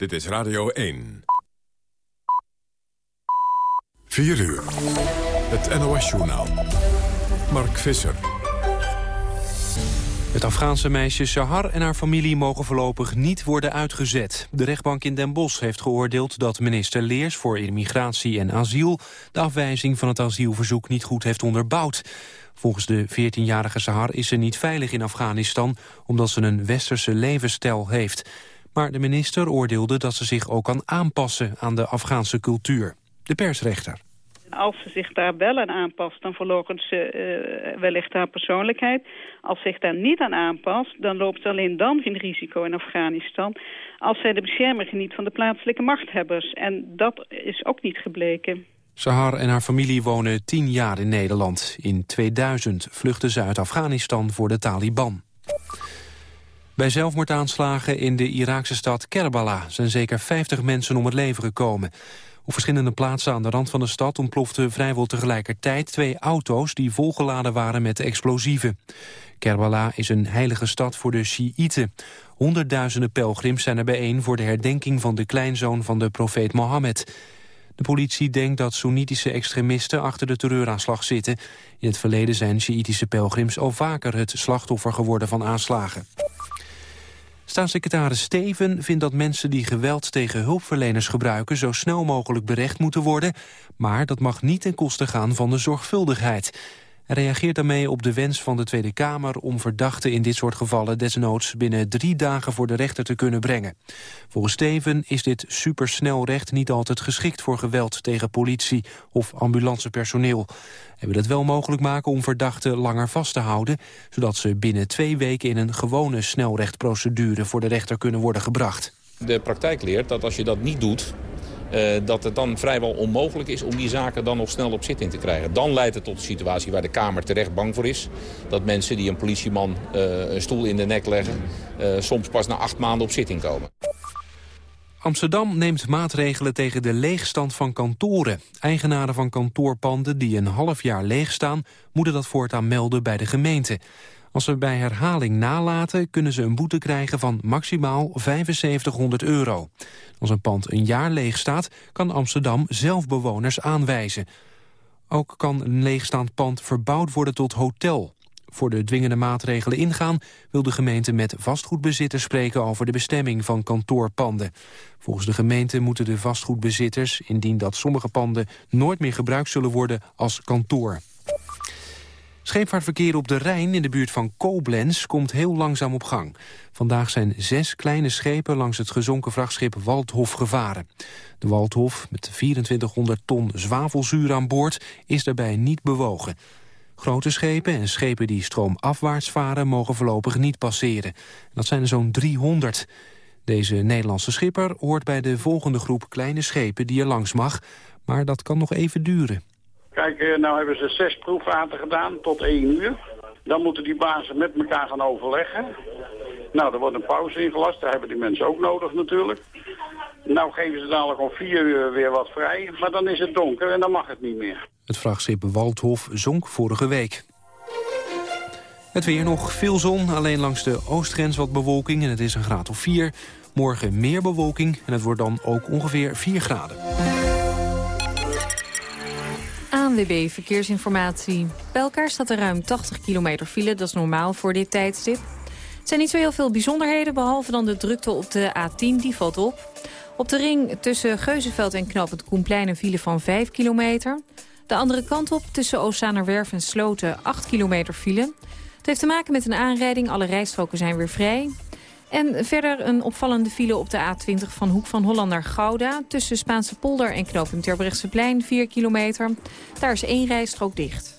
Dit is Radio 1. 4 uur. Het NOS-journaal. Mark Visser. Het Afghaanse meisje Sahar en haar familie mogen voorlopig niet worden uitgezet. De rechtbank in Den Bosch heeft geoordeeld dat minister Leers voor immigratie en asiel de afwijzing van het asielverzoek niet goed heeft onderbouwd. Volgens de 14-jarige Sahar is ze niet veilig in Afghanistan omdat ze een westerse levensstijl heeft. Maar de minister oordeelde dat ze zich ook kan aanpassen aan de Afghaanse cultuur. De persrechter. Als ze zich daar wel aan aanpast, dan verloochent ze uh, wellicht haar persoonlijkheid. Als zich daar niet aan aanpast, dan loopt ze alleen dan geen risico in Afghanistan... als zij de bescherming geniet van de plaatselijke machthebbers. En dat is ook niet gebleken. Sahar en haar familie wonen tien jaar in Nederland. In 2000 vluchtten ze uit Afghanistan voor de Taliban. Bij zelfmoordaanslagen in de Iraakse stad Kerbala... zijn zeker 50 mensen om het leven gekomen. Op verschillende plaatsen aan de rand van de stad ontploften vrijwel tegelijkertijd twee auto's die volgeladen waren met explosieven. Kerbala is een heilige stad voor de Shiiten. Honderdduizenden pelgrims zijn er bijeen voor de herdenking van de kleinzoon van de profeet Mohammed. De politie denkt dat Soenitische extremisten achter de terreuraanslag zitten. In het verleden zijn Shiïtische pelgrims al vaker het slachtoffer geworden van aanslagen. Staatssecretaris Steven vindt dat mensen die geweld tegen hulpverleners gebruiken zo snel mogelijk berecht moeten worden, maar dat mag niet ten koste gaan van de zorgvuldigheid. Reageert daarmee op de wens van de Tweede Kamer om verdachten in dit soort gevallen desnoods binnen drie dagen voor de rechter te kunnen brengen. Volgens Steven is dit supersnelrecht niet altijd geschikt voor geweld tegen politie of ambulancepersoneel. Hij wil het wel mogelijk maken om verdachten langer vast te houden, zodat ze binnen twee weken in een gewone snelrechtprocedure voor de rechter kunnen worden gebracht. De praktijk leert dat als je dat niet doet, dat het dan vrijwel onmogelijk is om die zaken dan nog snel op zitting te krijgen. Dan leidt het tot een situatie waar de Kamer terecht bang voor is. Dat mensen die een politieman uh, een stoel in de nek leggen... Uh, soms pas na acht maanden op zitting komen. Amsterdam neemt maatregelen tegen de leegstand van kantoren. Eigenaren van kantoorpanden die een half jaar leeg staan... moeten dat voortaan melden bij de gemeente. Als ze bij herhaling nalaten, kunnen ze een boete krijgen van maximaal 7500 euro. Als een pand een jaar leeg staat, kan Amsterdam zelf bewoners aanwijzen. Ook kan een leegstaand pand verbouwd worden tot hotel. Voor de dwingende maatregelen ingaan wil de gemeente met vastgoedbezitters spreken over de bestemming van kantoorpanden. Volgens de gemeente moeten de vastgoedbezitters, indien dat sommige panden nooit meer gebruikt zullen worden, als kantoor. Scheepvaartverkeer op de Rijn in de buurt van Koblenz komt heel langzaam op gang. Vandaag zijn zes kleine schepen langs het gezonken vrachtschip Waldhof gevaren. De Waldhof, met 2400 ton zwavelzuur aan boord, is daarbij niet bewogen. Grote schepen en schepen die stroomafwaarts varen mogen voorlopig niet passeren. Dat zijn er zo'n 300. Deze Nederlandse schipper hoort bij de volgende groep kleine schepen die er langs mag. Maar dat kan nog even duren. Kijk, eh, nou hebben ze zes proefvaten gedaan tot één uur. Dan moeten die bazen met elkaar gaan overleggen. Nou, er wordt een pauze ingelast. Daar hebben die mensen ook nodig natuurlijk. Nou geven ze dadelijk om vier uur weer wat vrij. Maar dan is het donker en dan mag het niet meer. Het vrachtschip Waldhof zonk vorige week. Het weer nog veel zon, alleen langs de oostgrens wat bewolking... en het is een graad of 4. Morgen meer bewolking en het wordt dan ook ongeveer 4 graden. ANWB Verkeersinformatie. Bij elkaar staat er ruim 80 kilometer file, dat is normaal voor dit tijdstip. Er zijn niet zo heel veel bijzonderheden, behalve dan de drukte op de A10, die valt op. Op de ring tussen Geuzenveld en Knopend Koenplein een file van 5 kilometer. De andere kant op tussen Oosanerwerf en Sloten 8 kilometer file. Het heeft te maken met een aanrijding, alle rijstroken zijn weer vrij. En verder een opvallende file op de A20 van Hoek van Holland naar Gouda... tussen Spaanse polder en knooppunt Terbrechtseplein, 4 kilometer. Daar is één rijstrook dicht.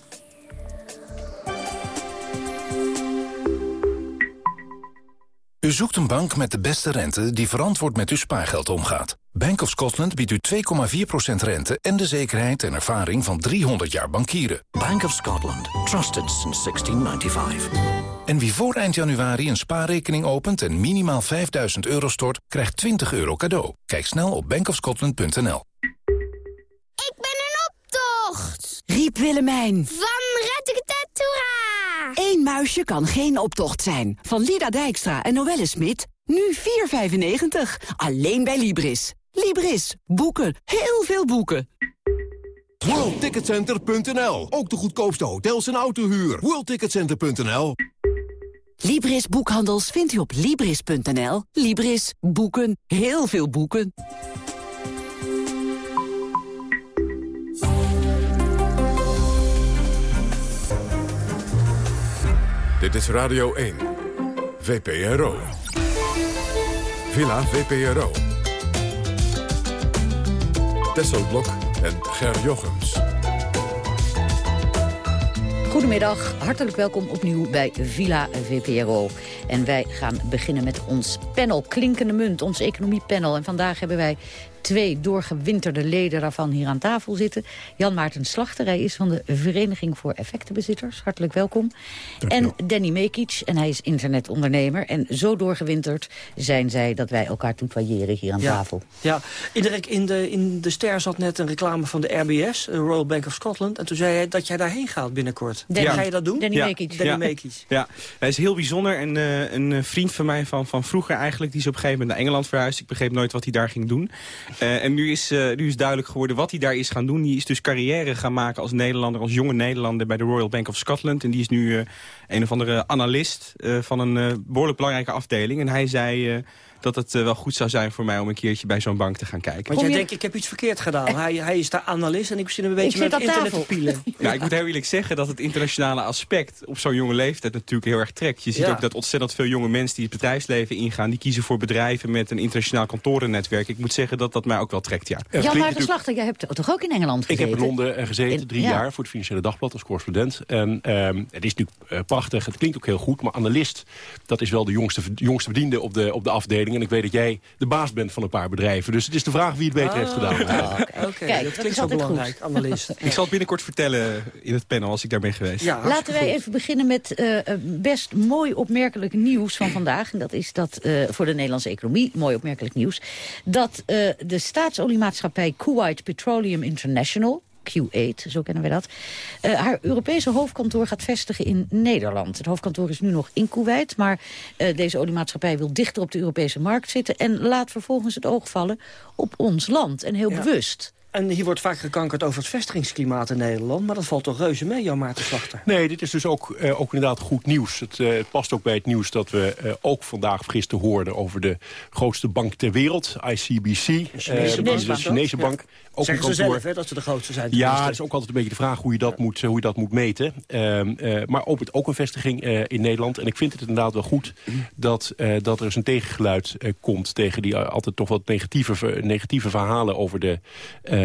U zoekt een bank met de beste rente die verantwoord met uw spaargeld omgaat. Bank of Scotland biedt u 2,4% rente en de zekerheid en ervaring van 300 jaar bankieren. Bank of Scotland. Trusted since 1695. En wie voor eind januari een spaarrekening opent en minimaal 5000 euro stort, krijgt 20 euro cadeau. Kijk snel op bankofscotland.nl. Ik ben een optocht! Riep Willemijn. Van Rettegetet, Eén muisje kan geen optocht zijn. Van Lida Dijkstra en Noelle Smit. Nu 4,95. Alleen bij Libris. Libris. Boeken. Heel veel boeken. WorldTicketCenter.nl. Ook de goedkoopste hotels en autohuur. WorldTicketCenter.nl. Libris Boekhandels vindt u op Libris.nl. Libris. Boeken. Heel veel boeken. Dit is Radio 1. VPRO. Villa VPRO. Tesselblok en Ger Jochems. Goedemiddag, hartelijk welkom opnieuw bij Villa VPRO. En wij gaan beginnen met ons panel Klinkende Munt, ons economiepanel. En vandaag hebben wij twee doorgewinterde leden daarvan hier aan tafel zitten. Jan Maarten Slachter, hij is van de Vereniging voor Effectenbezitters. Hartelijk welkom. En Danny Mekic, en hij is internetondernemer. En zo doorgewinterd zijn zij dat wij elkaar tutoyeren hier aan Ja. tafel. Ja, Inderdaad, in de, in de ster zat net een reclame van de RBS, de Royal Bank of Scotland. En toen zei hij dat jij daarheen gaat binnenkort. Danny- Ga je dat doen? Danny Ja. Mekic. Danny Ja. Mekic. Ja, hij is heel bijzonder. En eh, een vriend van mij van, van vroeger eigenlijk... die is op een gegeven moment naar Engeland verhuisd. Ik begreep nooit wat hij daar ging doen. Eh, en nu is, eh, nu is duidelijk geworden wat hij daar is gaan doen. Die is dus carrière gaan maken als Nederlander, als jonge Nederlander... bij de Royal Bank of Scotland. En die is nu eh, een of andere analist van een eh, behoorlijk belangrijke afdeling. En hij zei... eh, dat het eh, wel goed zou zijn voor mij om een keertje bij zo'n bank te gaan kijken. Want jij denkt, ik heb iets verkeerd gedaan. Hij, hij is daar analist en ik zit een beetje met het aan internet tafel. te pielen. Ja, ik moet heel eerlijk zeggen dat het internationale aspect op zo'n jonge leeftijd natuurlijk heel erg trekt. Je ziet Ja. ook dat ontzettend veel jonge mensen die het bedrijfsleven ingaan, die kiezen voor bedrijven met een internationaal kantorennetwerk. Ik moet zeggen dat dat mij ook wel trekt, ja. Jan Maarten Slachter, jij hebt toch ook in Engeland Ik gezeten? heb in Londen eh, gezeten, In- drie ja. jaar, voor het Financiële Dagblad als correspondent. En ehm, het is natuurlijk eh, prachtig, het klinkt ook heel goed. Maar analist, dat is wel de jongste, jongste verdiende op de, op de afdeling. En ik weet dat jij de baas bent van een paar bedrijven. Dus het is de vraag wie het beter heeft gedaan. Ah, Oké, Kijk, dat dat klinkt is zo belangrijk, analist. Ik zal het binnenkort vertellen in het panel als ik daar ben geweest. Ja, Laten wij goed. even beginnen met eh, eh, best mooi opmerkelijk nieuws van vandaag. En dat is dat eh, voor de Nederlandse economie, mooi opmerkelijk nieuws... dat eh, de staatsolieemaatschappij Kuwait Petroleum International... Q8, zo kennen we dat. eh, haar Europese hoofdkantoor gaat vestigen in Nederland. Het hoofdkantoor is nu nog in Kuwait, maar eh, deze oliemaatschappij wil dichter op de Europese markt zitten en laat vervolgens het oog vallen op ons land. En heel Ja. bewust. En hier wordt vaak gekankerd over het vestigingsklimaat in Nederland. Maar dat valt toch reuze mee, Jan Maarten Slachter? Nee, dit is dus ook, eh, ook inderdaad goed nieuws. Het, eh, het past ook bij het nieuws dat we eh, ook vandaag gisteren hoorden... over de grootste bank ter wereld, ICBC. Een Chinese bank. de Chinese Ja. bank. Ook Zeggen een ze zelf, hè, dat ze de grootste zijn. Ja, het is ook altijd een beetje de vraag hoe je dat, moet, hoe je dat moet meten. Ehm, eh, maar ook, ook een vestiging in Nederland. En ik vind het inderdaad wel goed dat, dat er eens een tegengeluid komt... tegen die altijd toch wat negatieve, negatieve verhalen over, de,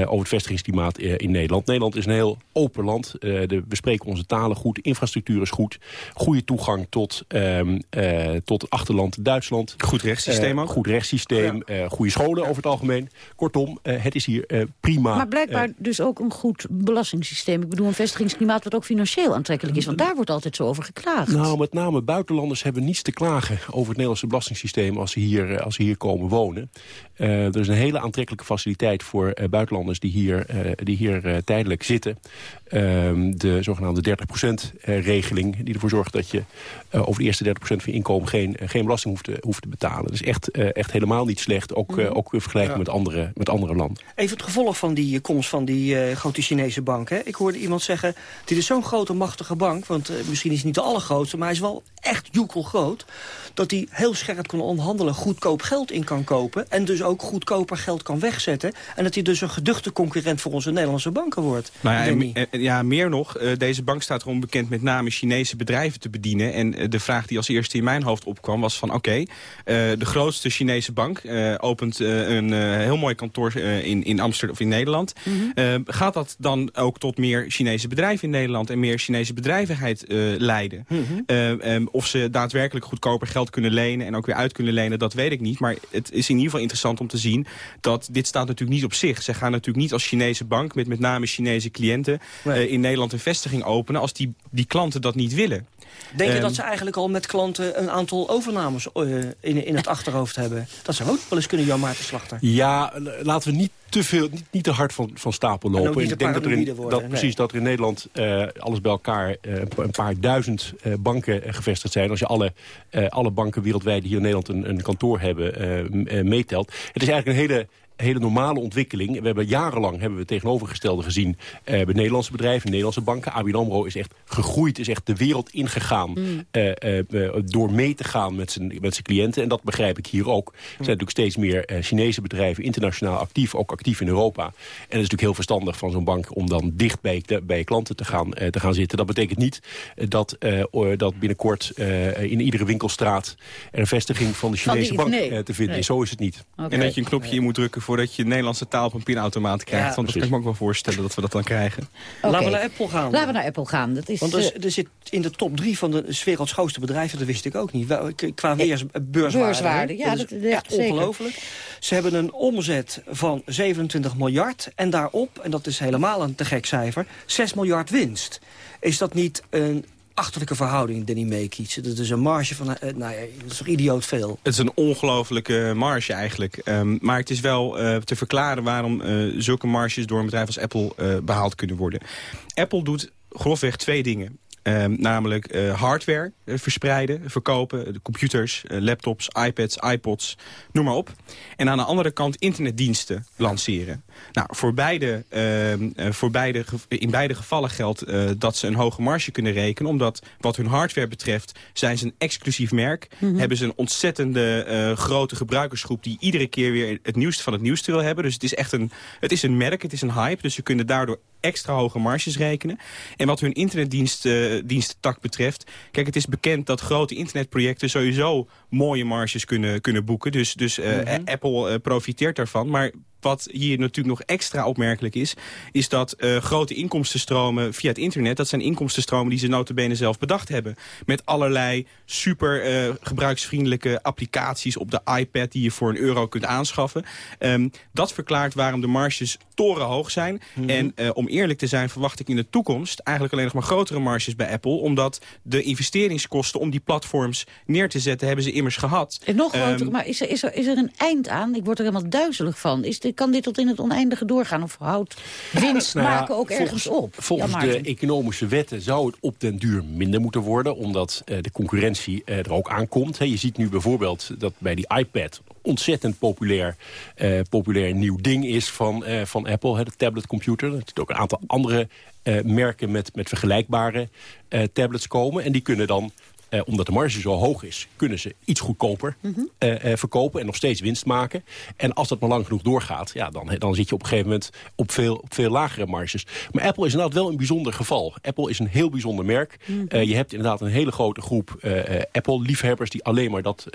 over het vestigingsklimaat eh, in Nederland. Nederland is een heel open land. Eh, de, we spreken onze talen goed, infrastructuur is goed. Goede toegang tot, ehm, eh, tot het achterland Duitsland. Goed rechtssysteem Eh, ook. Goed rechtssysteem, eh, goede scholen over het algemeen. Kortom, eh, het is hier eh, prima. Maar blijkbaar dus ook een goed belastingssysteem. Ik bedoel, een vestigingsklimaat wat ook financieel aantrekkelijk is. Want daar wordt altijd zo over geklaagd. Nou, met name buitenlanders hebben niets te klagen over het Nederlandse belastingssysteem als ze hier, eh, als ze hier komen wonen. Eh, er is een hele aantrekkelijke faciliteit voor eh, die hier, eh, die hier eh, tijdelijk zitten. Ehm, de zogenaamde 30%-regeling die ervoor zorgt dat je eh, over de eerste 30% van je inkomen geen, eh, geen belasting hoeft te, hoeft te betalen. Dat is echt, eh, echt helemaal niet slecht, ook, eh, ook in vergelijking Ja. met, andere, met andere landen. Even het gevolg van die eh, komst van die eh, grote Chinese bank. Hè? Ik hoorde iemand zeggen, dit is zo'n grote machtige bank... want eh, misschien is het niet de allergrootste, maar hij is wel echt joekelgroot... dat hij heel scherp kan onderhandelen, goedkoop geld in kan kopen... en dus ook goedkoper geld kan wegzetten... en dat hij dus een geduchte concurrent voor onze Nederlandse banken wordt. Nou ja, en, ja, meer nog. eh, deze bank staat erom bekend met name Chinese bedrijven te bedienen. En eh, de vraag die als eerste in mijn hoofd opkwam was van... oké, eh, de grootste Chinese bank opent een heel mooi kantoor in, in Amsterdam of in Nederland. Eh, gaat dat dan ook tot meer Chinese bedrijven in Nederland... en meer Chinese bedrijvigheid leiden? Eh, ehm, of ze daadwerkelijk goedkoper geld kunnen lenen... en ook weer uit kunnen lenen, dat weet ik niet. Maar het is in ieder geval interessant om te zien... dat dit staat natuurlijk niet op zich. Ze gaan natuurlijk niet als Chinese bank... met met name Chinese cliënten Nee. eh, in Nederland een vestiging openen... als die, die klanten dat niet willen. Denk je dat ze eigenlijk al met klanten een aantal overnames eh, in, in het achterhoofd hebben? Dat zou ook wel eens kunnen, Jan Maarten Slachter. Ja, laten we niet te veel, niet, niet te hard van, van stapel lopen. niet ik denk dat, er in, worden, dat, nee. precies, dat er in Nederland eh, alles bij elkaar eh, een pa- een paar duizend banken gevestigd zijn. Als je alle, alle banken wereldwijd die hier in Nederland een, een kantoor hebben meetelt. Het is eigenlijk een hele hele normale ontwikkeling. We hebben jarenlang hebben we het tegenovergestelde gezien eh, bij Nederlandse bedrijven, Nederlandse banken. ABN AMRO is echt gegroeid, is echt de wereld ingegaan Mm. eh, eh, eh, door mee te gaan met zijn, met zijn cliënten. En dat begrijp ik hier ook. Er zijn natuurlijk steeds meer eh, Chinese bedrijven internationaal actief, ook actief in Europa. En het is natuurlijk heel verstandig van zo'n bank om dan dicht bij, de- bij klanten te gaan, eh, te gaan zitten. Dat betekent niet dat, eh, dat binnenkort eh, in iedere winkelstraat er een vestiging van de Chinese bank nee. eh, te vinden Nee. is. Zo is het niet. En dat je een knopje in moet drukken voordat je Nederlandse taal op een pinautomaat krijgt. Ja, Want dat kan ik me ook wel voorstellen dat we dat dan krijgen. Laten we naar Apple gaan. Laten we naar Apple gaan. Dat is, Want er, eh, er zit in de top drie van de 's werelds grootste bedrijven, dat wist ik ook niet. Qua weers, beurswaarde. Beurswaarde, hè? ja, dat is ja, echt ongelooflijk. Ze hebben een omzet van 27 miljard en daarop, en dat is helemaal een te gek cijfer, 6 miljard winst. Is dat niet een achterlijke verhouding, Danny Meekies? Dat is een marge van, eh, nou ja, dat is toch idioot veel. Het is een ongelofelijke marge eigenlijk. Ehm, maar het is wel eh, te verklaren waarom eh, zulke marges door een bedrijf als Apple eh, behaald kunnen worden. Apple doet grofweg twee dingen. Ehm, namelijk hardware verspreiden, verkopen, de computers, laptops, iPads, iPods, noem maar op. En aan de andere kant internetdiensten lanceren. Nou, voor beide, ehm, eh, voor beide, in beide gevallen geldt eh, dat ze een hoge marge kunnen rekenen. Omdat wat hun hardware betreft zijn ze een exclusief merk. Mhm. Hebben ze een ontzettende eh, grote gebruikersgroep die iedere keer weer het nieuwste van het nieuwste wil hebben. Dus het is echt een, het is een merk, het is een hype. Dus ze kunnen daardoor extra hoge marges rekenen. En wat hun internetdiensttak betreft... Kijk, het is bekend dat grote internetprojecten sowieso mooie marges kunnen, kunnen boeken. Dus, dus Mhm. Apple profiteert daarvan. Maar wat hier natuurlijk nog extra opmerkelijk is... is dat eh, grote inkomstenstromen via het internet... dat zijn inkomstenstromen die ze notabene zelf bedacht hebben. Met allerlei super eh, gebruiksvriendelijke applicaties op de iPad... die je voor een euro kunt aanschaffen. Ehm, dat verklaart waarom de marges torenhoog zijn. Mhm. En eh, om eerlijk te zijn verwacht ik in de toekomst... eigenlijk alleen nog maar grotere marges bij Apple... omdat de investeringskosten om die platforms neer te zetten... hebben ze immers gehad. En nog groter, Ehm, maar is er, is, er, is er een eind aan? Ik word er helemaal duizelig van. Is dit, kan dit tot in het oneindige doorgaan? Of houdt winst Nou ja, maken ook ergens volgens, op? Volgens de economische wetten zou het op den duur minder moeten worden... omdat eh, de concurrentie eh, er ook aankomt. Hè, je ziet nu bijvoorbeeld dat bij die iPad ontzettend populair, eh, populair nieuw ding is van, eh, van Apple, hè, de tabletcomputer. Er zitten ook een aantal andere eh, merken met, met vergelijkbare tablets komen. En die kunnen dan eh, omdat de marge zo hoog is, kunnen ze iets goedkoper eh, eh, verkopen en nog steeds winst maken. En als dat maar lang genoeg doorgaat, ja, dan, dan zit je op een gegeven moment op veel, op veel lagere marges. Maar Apple is inderdaad wel een bijzonder geval. Apple is een heel bijzonder merk. Eh, je hebt inderdaad een hele grote groep eh, eh, Apple-liefhebbers die alleen maar dat,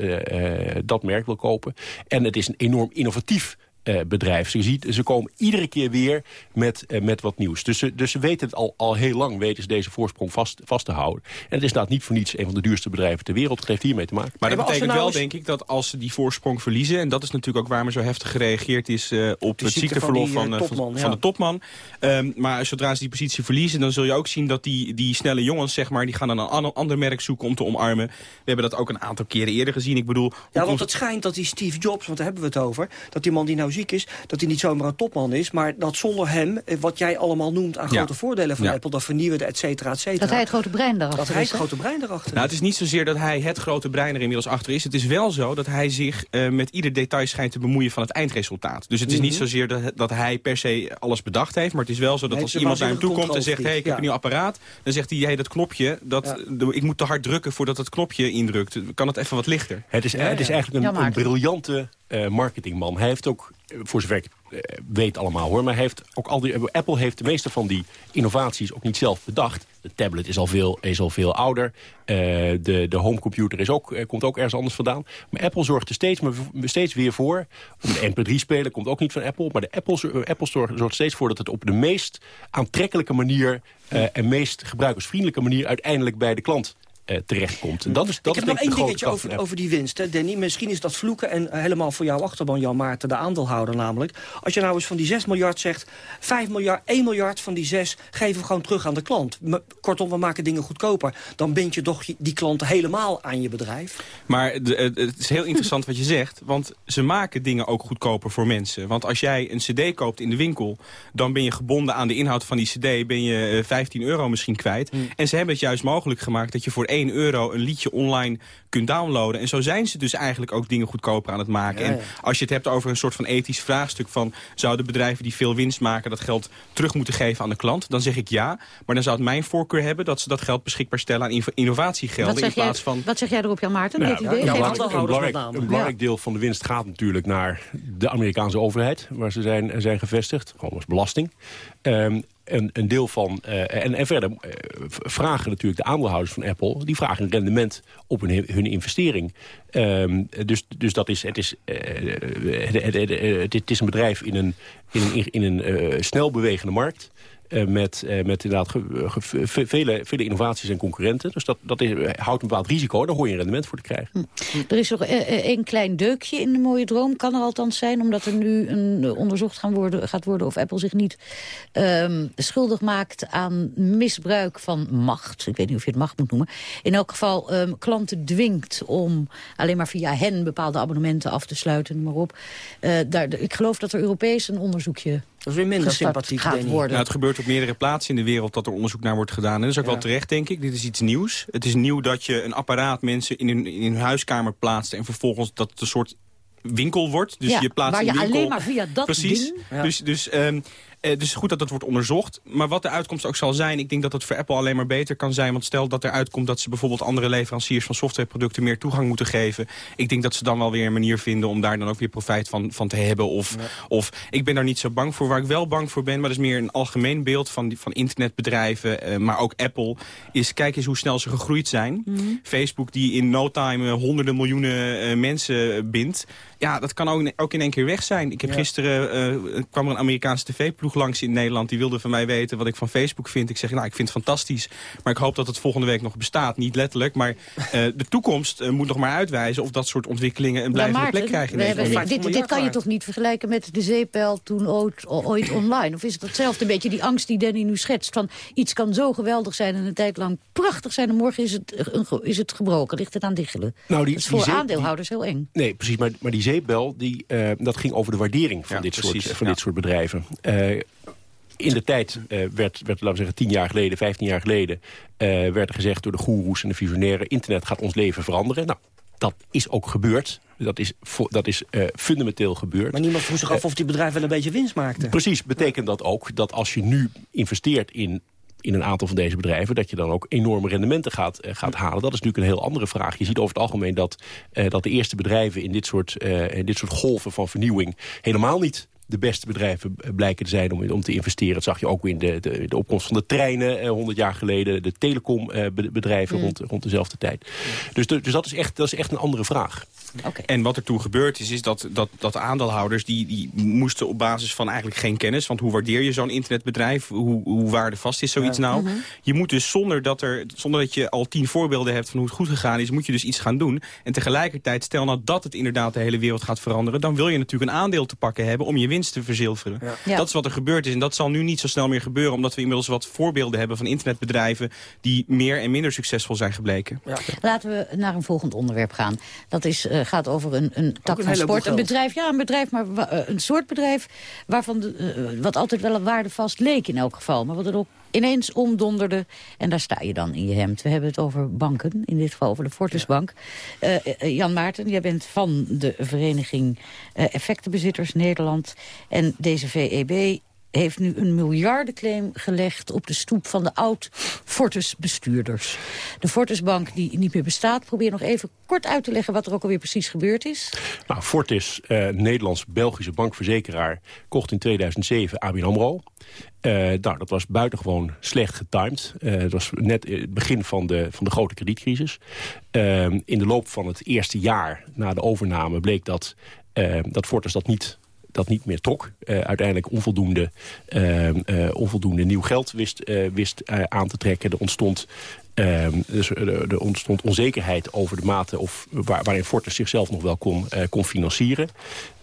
dat merk wil kopen. En het is een enorm innovatief eh, bedrijf. Ze, ziet, ze komen iedere keer weer met, eh, met wat nieuws. Dus ze, dus ze weten het al, al heel lang, weten ze deze voorsprong vast, vast te houden. En het is inderdaad niet voor niets een van de duurste bedrijven ter wereld. Het heeft hiermee te maken. Maar dat betekent nou wel, eens- denk ik, dat als ze die voorsprong verliezen... en dat is natuurlijk ook waarom er zo heftig gereageerd is... eh, op De het ziekte ziekteverlof van van, die, eh, van, topman, van ja. de topman. Ehm, maar zodra ze die positie verliezen... dan zul je ook zien dat die, die snelle jongens, zeg maar... die gaan dan een ander, ander merk zoeken om te omarmen. We hebben dat ook een aantal keren eerder gezien. Ik bedoel, Ja, komt want het schijnt dat die Steve Jobs, want daar hebben we het over... dat die man die nou ziek is, dat hij niet zomaar een topman is... maar dat zonder hem, eh, wat jij allemaal noemt aan Ja. grote voordelen van Ja. Apple... dat vernieuwen, et cetera, et cetera. Dat hij het grote brein daarachter Dat hij is, het grote brein erachter Nou, het is niet zozeer dat hij het grote brein er inmiddels achter is. Het is wel zo dat hij zich eh, met ieder detail schijnt te bemoeien van het eindresultaat. Dus het is niet Mhm. zozeer dat, dat hij per se alles bedacht heeft. Maar het is wel zo dat Nee, als iemand naar hem toe komt en zegt... hey, ik heb een nieuw apparaat. Dan zegt hij, hey, dat knopje, dat, ik moet te hard drukken voordat het knopje indrukt. Kan het even wat lichter? Het is, het is eigenlijk een, een briljante eh, marketingman. Hij heeft ook, eh, voor zover ik eh, weet allemaal hoor... maar hij heeft ook al die, Apple heeft de meeste van die innovaties ook niet zelf bedacht. De tablet is al veel, is al veel ouder. De, de homecomputer is ook, komt ook ergens anders vandaan. Maar Apple zorgt er steeds, steeds weer voor... De MP3-speler komt ook niet van Apple... maar de Apple, Apple zorgt, zorgt steeds voor dat het op de meest aantrekkelijke manier... en meest gebruikersvriendelijke manier uiteindelijk bij de klant uh, terechtkomt. En dat is, dat ik is heb nog één dingetje over, over die winst, hè, Danny. Misschien is dat vloeken en helemaal voor jouw achterban, Jan Maarten, de aandeelhouder namelijk. Als je nou eens van die 6 miljard zegt, 5 miljard, 1 miljard van die 6 geven we gewoon terug aan de klant. Kortom, we maken dingen goedkoper. Dan bind je toch die klanten helemaal aan je bedrijf. Maar de, het is heel interessant wat je zegt, want ze maken dingen ook goedkoper voor mensen. Want als jij een cd koopt in de winkel, dan ben je gebonden aan de inhoud van die cd, ben je 15 eh, euro misschien kwijt. Hmm. En ze hebben het juist mogelijk gemaakt dat je voor 1 euro een liedje online kunt downloaden. En zo zijn ze dus eigenlijk ook dingen goedkoper aan het maken. En als je het hebt over een soort van ethisch vraagstuk van... zouden bedrijven die veel winst maken dat geld terug moeten geven aan de klant? Dan zeg ik ja. Maar dan zou het mijn voorkeur hebben dat ze dat geld beschikbaar stellen aan innovatiegelden. in plaats van... wat zeg jij erop, Jan Maarten? Nou, idee? Nou, een, belangrijk, een belangrijk deel van de winst gaat natuurlijk naar de Amerikaanse overheid... waar ze zijn, zijn gevestigd, gewoon als belasting. Um, een, een deel van... Uh, en, en verder uh, vragen natuurlijk de aandeelhouders van Apple... die vragen een rendement op hun, hun investering. Um, dus, dus dat is, het, is, het, het, is een bedrijf in een, in een, in een snel bewegende markt... Uh, met, uh, met inderdaad vele, vele innovaties en concurrenten. Dus dat, dat is, houdt een bepaald risico. Daar hoor je een rendement voor te krijgen. Hm. Er is nog één klein deukje in de mooie droom. Kan er althans zijn, omdat er nu een, onderzocht gaan worden, gaat worden... of Apple zich niet um, schuldig maakt aan misbruik van macht. Ik weet niet of je het macht moet noemen. In elk geval um, klanten dwingt om alleen maar via hen... bepaalde abonnementen af te sluiten, maar op. Daar, ik geloof dat er Europees een onderzoekje dat is weer minder sympathiek, gaat worden. Nou, het gebeurt op meerdere plaatsen in de wereld dat er onderzoek naar wordt gedaan. En dat is ook wel terecht, denk ik. Dit is iets nieuws. Het is nieuw dat je een apparaat mensen in hun, in hun huiskamer plaatst... en vervolgens dat het een soort winkel wordt. Dus je plaatst waar je winkel... alleen maar via dat Precies. ding... Dus, dus um, uh, dus goed dat dat wordt onderzocht. Maar wat de uitkomst ook zal zijn, ik denk dat het voor Apple alleen maar beter kan zijn. Want stel dat er uitkomt dat ze bijvoorbeeld andere leveranciers van softwareproducten meer toegang moeten geven. Ik denk dat ze dan wel weer een manier vinden om daar dan ook weer profijt van, van te hebben. Of, of ik ben daar niet zo bang voor. Waar ik wel bang voor ben, maar dat is meer een algemeen beeld van, die, van internetbedrijven. Uh, maar ook Apple, is kijk eens hoe snel ze gegroeid zijn. Mhm. Facebook die in no time uh, honderden miljoenen uh, mensen bindt. Ja, dat kan ook, ook in één keer weg zijn. Ik heb gisteren, kwam er een Amerikaanse tv-ploeg langs in Nederland... die wilde van mij weten wat ik van Facebook vind. Ik zeg, nou, ik vind het fantastisch. Maar ik hoop dat het volgende week nog bestaat. Niet letterlijk, maar uh, de toekomst uh, moet nog maar uitwijzen... of dat soort ontwikkelingen een blijvende plek krijgen. In we hebben, dit, dit kan je toch niet vergelijken met de zeepel toen ooit, ooit online? Of is het hetzelfde een beetje, die angst die Danny nu schetst... van iets kan zo geweldig zijn en een tijd lang prachtig zijn... en morgen is het, is het gebroken, ligt het aan diggelen. Nou, die, dat is voor aandeelhouders heel eng. Nee, precies, maar, maar die zeepbel, die, uh, dat ging over de waardering van, dit, soort, van dit soort bedrijven. Uh, in de tijd uh, werd, werd, laten we zeggen, tien jaar geleden, vijftien jaar geleden... Uh, werd er gezegd door de goeroes en de visionairen... internet gaat ons leven veranderen. Nou, dat is ook gebeurd. Dat is, dat is uh, fundamenteel gebeurd. Maar niemand vroeg zich af of die bedrijven wel een beetje winst maakten. Precies, betekent dat ook dat als je nu investeert in in een aantal van deze bedrijven... dat je dan ook enorme rendementen gaat, gaat halen. Dat is natuurlijk een heel andere vraag. Je ziet over het algemeen dat, uh, dat de eerste bedrijven... in dit soort, uh, in dit soort golven van vernieuwing helemaal niet de beste bedrijven blijken te zijn om, om te investeren. Dat zag je ook in de, de, de opkomst van de treinen eh, 100 jaar geleden. De telecombedrijven mm. rond, rond dezelfde tijd. Dus, dus dat, is echt, dat is echt een andere vraag. Okay. En wat er toen gebeurd is, is dat, dat, dat aandeelhouders... Die, die moesten op basis van eigenlijk geen kennis... want hoe waardeer je zo'n internetbedrijf? Hoe, hoe waardevast is zoiets nou? Mhm. Je moet dus zonder dat, er, zonder dat je al tien voorbeelden hebt... van hoe het goed gegaan is, moet je dus iets gaan doen. En tegelijkertijd, stel nou dat het inderdaad de hele wereld gaat veranderen... dan wil je natuurlijk een aandeel te pakken hebben... om je winst te verzilveren. Ja. Dat is wat er gebeurd is. En dat zal nu niet zo snel meer gebeuren... omdat we inmiddels wat voorbeelden hebben van internetbedrijven... die meer en minder succesvol zijn gebleken. Ja. Laten we naar een volgend onderwerp gaan. Dat is, uh, gaat over een, een tak van sport. Een bedrijf, ja, een bedrijf, maar uh, een soort bedrijf... waarvan de, uh, wat altijd wel een waarde vast leek in elk geval. Maar wat er ook ineens omdonderde. En daar sta je dan in je hemd. We hebben het over banken, in dit geval over de Fortisbank. Ja. Uh, Jan Maarten, jij bent van de vereniging Effectenbezitters Nederland. En deze VEB heeft nu een miljardenclaim gelegd op de stoep van de oud-Fortis-bestuurders. De Fortisbank die niet meer bestaat. Probeer nog even kort uit te leggen wat er ook alweer precies gebeurd is. Nou, Fortis, uh, Nederlands-Belgische bankverzekeraar, kocht in 2007 ABN AMRO. Uh, nou, dat was buitengewoon slecht getimed. Uh, dat was net het begin van de, van de grote kredietcrisis. Uh, in de loop van het eerste jaar na de overname bleek dat, dat Fortis dat niet dat niet meer trok. uiteindelijk onvoldoende, onvoldoende nieuw geld wist, wist aan te trekken. Er ontstond Um, dus ontstond onzekerheid over de mate of, waar, waarin Fortis zichzelf nog wel kon, kon financieren.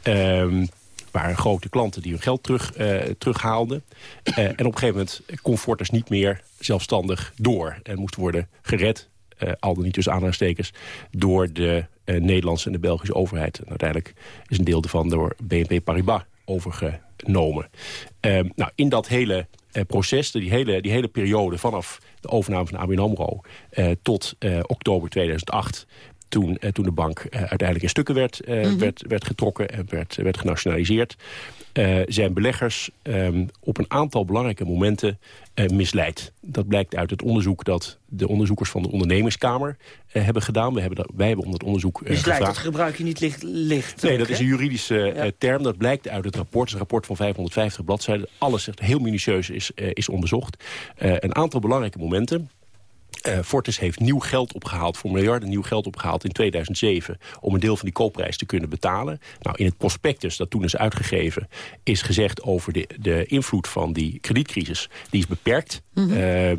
Um, waren grote klanten die hun geld terug, uh, terughaalden. En op een gegeven moment kon Fortis niet meer zelfstandig door. En moest worden gered, al dan niet tussen aanhalingstekens... door de Nederlandse en de Belgische overheid. En uiteindelijk is een deel ervan door BNP Paribas overgenomen. Ehm, nou, in dat hele proces, die hele, die hele periode vanaf de overname van ABN AMRO... tot oktober 2008 toen, eh, toen de bank eh, uiteindelijk in stukken werd, eh, mhm. werd, werd getrokken en werd, werd genationaliseerd... zijn beleggers ehm, op een aantal belangrijke momenten misleid. Dat blijkt uit het onderzoek dat de onderzoekers van de ondernemingskamer hebben gedaan. We hebben dat, wij hebben onder het onderzoek Misleid, gevraagd... dat gebruik je niet licht? licht nee, dat is een juridische term. Dat blijkt uit het rapport. Het is een rapport van 550 bladzijden. Alles heel minutieus is, is onderzocht. een aantal belangrijke momenten uh, Fortis heeft nieuw geld opgehaald, voor miljarden nieuw geld opgehaald in 2007... om een deel van die koopprijs te kunnen betalen. Nou, in het prospectus dat toen is uitgegeven... is gezegd over de, de invloed van die kredietcrisis. Die is beperkt. Mm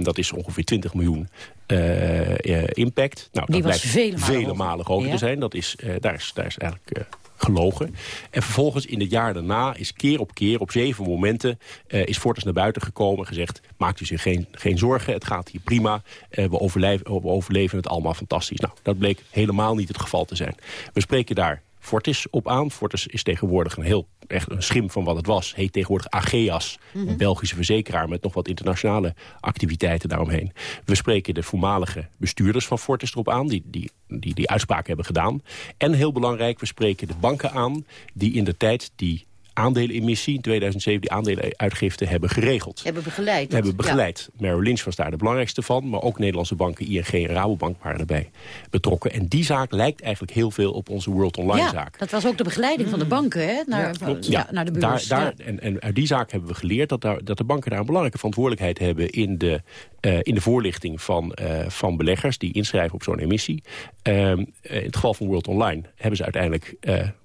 dat is ongeveer 20 miljoen uh, impact. Nou, die dat was vele malen, vele malen hoger te zijn. Dat is, daar, is, daar is eigenlijk gelogen. En vervolgens in het jaar daarna is keer op keer, op zeven momenten... Uh, is Fortis naar buiten gekomen en gezegd... maakt u zich geen, geen zorgen, het gaat hier prima. Uh, we, overleven, we overleven het allemaal fantastisch. Nou, dat bleek helemaal niet het geval te zijn. We spreken daar Fortis op aan. Fortis is tegenwoordig een heel echt een schim van wat het was. Heet tegenwoordig AGEAS, een mhm. Belgische verzekeraar... met nog wat internationale activiteiten daaromheen. We spreken de voormalige bestuurders van Fortis erop aan... die die, die, die uitspraak hebben gedaan. En heel belangrijk, we spreken de banken aan... die in de tijd die aandelenemissie in 2007, die aandelenuitgifte hebben geregeld. Hebben begeleid. Hebben begeleid. Ja. Merrill Lynch was daar de belangrijkste van. Maar ook Nederlandse banken, ING en Rabobank waren erbij betrokken. En die zaak lijkt eigenlijk heel veel op onze World Online ja, zaak. dat was ook de begeleiding van de banken hè, naar, ja, naar de beurs. Daar, daar, en, en uit die zaak hebben we geleerd dat, daar, dat de banken daar een belangrijke verantwoordelijkheid hebben... in de, uh, in de voorlichting van, uh, van beleggers die inschrijven op zo'n emissie. Uh, in het geval van World Online hebben ze uiteindelijk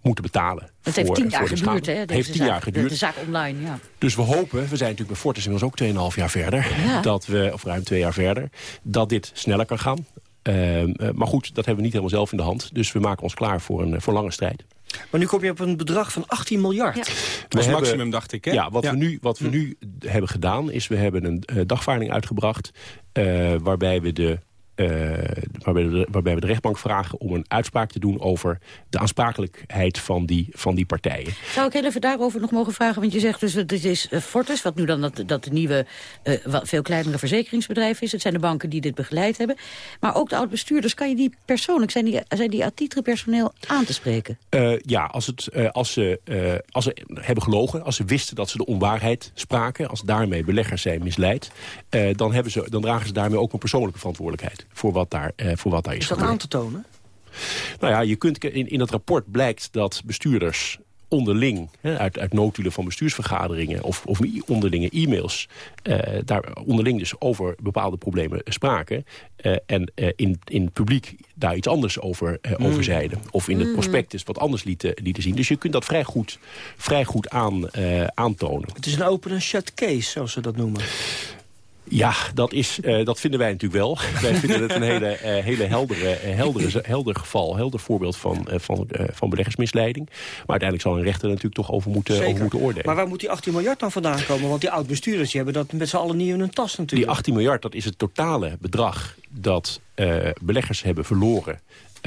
moeten betalen het heeft tien jaar geduurd, hè? Het heeft tien jaar geduurd. De, zaak online, ja. Dus we hopen, we zijn natuurlijk bij Fortis inmiddels ook 2,5 jaar verder. Dat we, of ruim twee jaar verder, dat dit sneller kan gaan. Uh, maar goed, dat hebben we niet helemaal zelf in de hand. Dus we maken ons klaar voor een voor lange strijd. Maar nu kom je op een bedrag van 18 miljard. Ja. Dat is maximum, dacht ik, hè? Ja, wat, We, nu, wat we nu hebben gedaan, is we hebben een uh, dagvaarding uitgebracht... Uh, waarbij we de waarbij, de, waarbij we de rechtbank vragen om een uitspraak te doen over de aansprakelijkheid van die, van die partijen. Zou ik heel even daarover nog mogen vragen? Want je zegt dus dat dit is uh, Fortis, wat nu dan dat, dat de nieuwe, uh, veel kleinere verzekeringsbedrijf is. Het zijn de banken die dit begeleid hebben. Maar ook de oud-bestuurders, kan je die persoonlijk, zijn die, zijn die titre personeel aan te spreken? ja, als, het, als, ze, als ze hebben gelogen, als ze wisten dat ze de onwaarheid spraken, als daarmee beleggers zijn misleid, dan, hebben ze, dan dragen ze daarmee ook een persoonlijke verantwoordelijkheid voor wat daar, uh, voor wat daar is Is dat aan te tonen? Nou ja, je kunt, in, in het rapport blijkt dat bestuurders onderling, hè, uit, uit notulen van bestuursvergaderingen... of, of onderlinge e-mails, uh, daar onderling dus over bepaalde problemen spraken... Uh, en uh, in, in het publiek daar iets anders over, mm. over zeiden. Of in het mm. prospectus wat anders lieten, lieten zien. Dus je kunt dat vrij goed, vrij goed aan, aantonen. Het is een open en shut case, zoals ze dat noemen. Ja, dat, is, uh, dat vinden wij natuurlijk wel. wij vinden het een hele, uh, hele heldere, uh, heldere, helder geval, helder voorbeeld van, van, van beleggersmisleiding. Maar uiteindelijk zal een rechter natuurlijk toch over moeten, over moeten oordelen. Maar waar moet die 18 miljard dan vandaan komen? Want die oud-bestuurders hebben dat met z'n allen niet in hun tas natuurlijk. Die 18 miljard, dat is het totale bedrag dat beleggers hebben verloren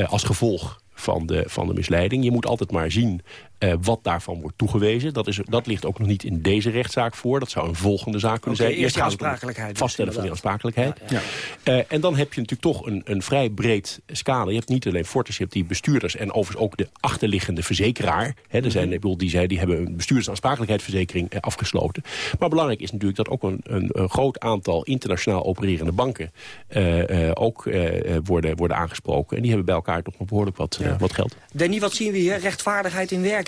als gevolg van de, van de misleiding. Je moet altijd maar zien uh, wat daarvan wordt toegewezen. Dat, is, dat ligt ook nog niet in deze rechtszaak voor. Dat zou een volgende zaak kunnen okay, zijn. Eerst de aansprakelijkheid. Vaststellen van die aansprakelijkheid. Ja, ja. Uh, en dan heb je natuurlijk toch een, een vrij breed scala. Je hebt niet alleen Fortis, je hebt die bestuurders... en overigens ook de achterliggende verzekeraar. Hè, er zijn, -hmm. ik bedoel, die, zei, die hebben een bestuurdersaansprakelijkheidsverzekering uh, afgesloten. Maar belangrijk is natuurlijk dat ook een, een, een groot aantal internationaal opererende banken... ook worden, worden aangesproken. En die hebben bij elkaar toch nog behoorlijk wat, wat geld. Danny, wat zien we hier? Rechtvaardigheid in werking?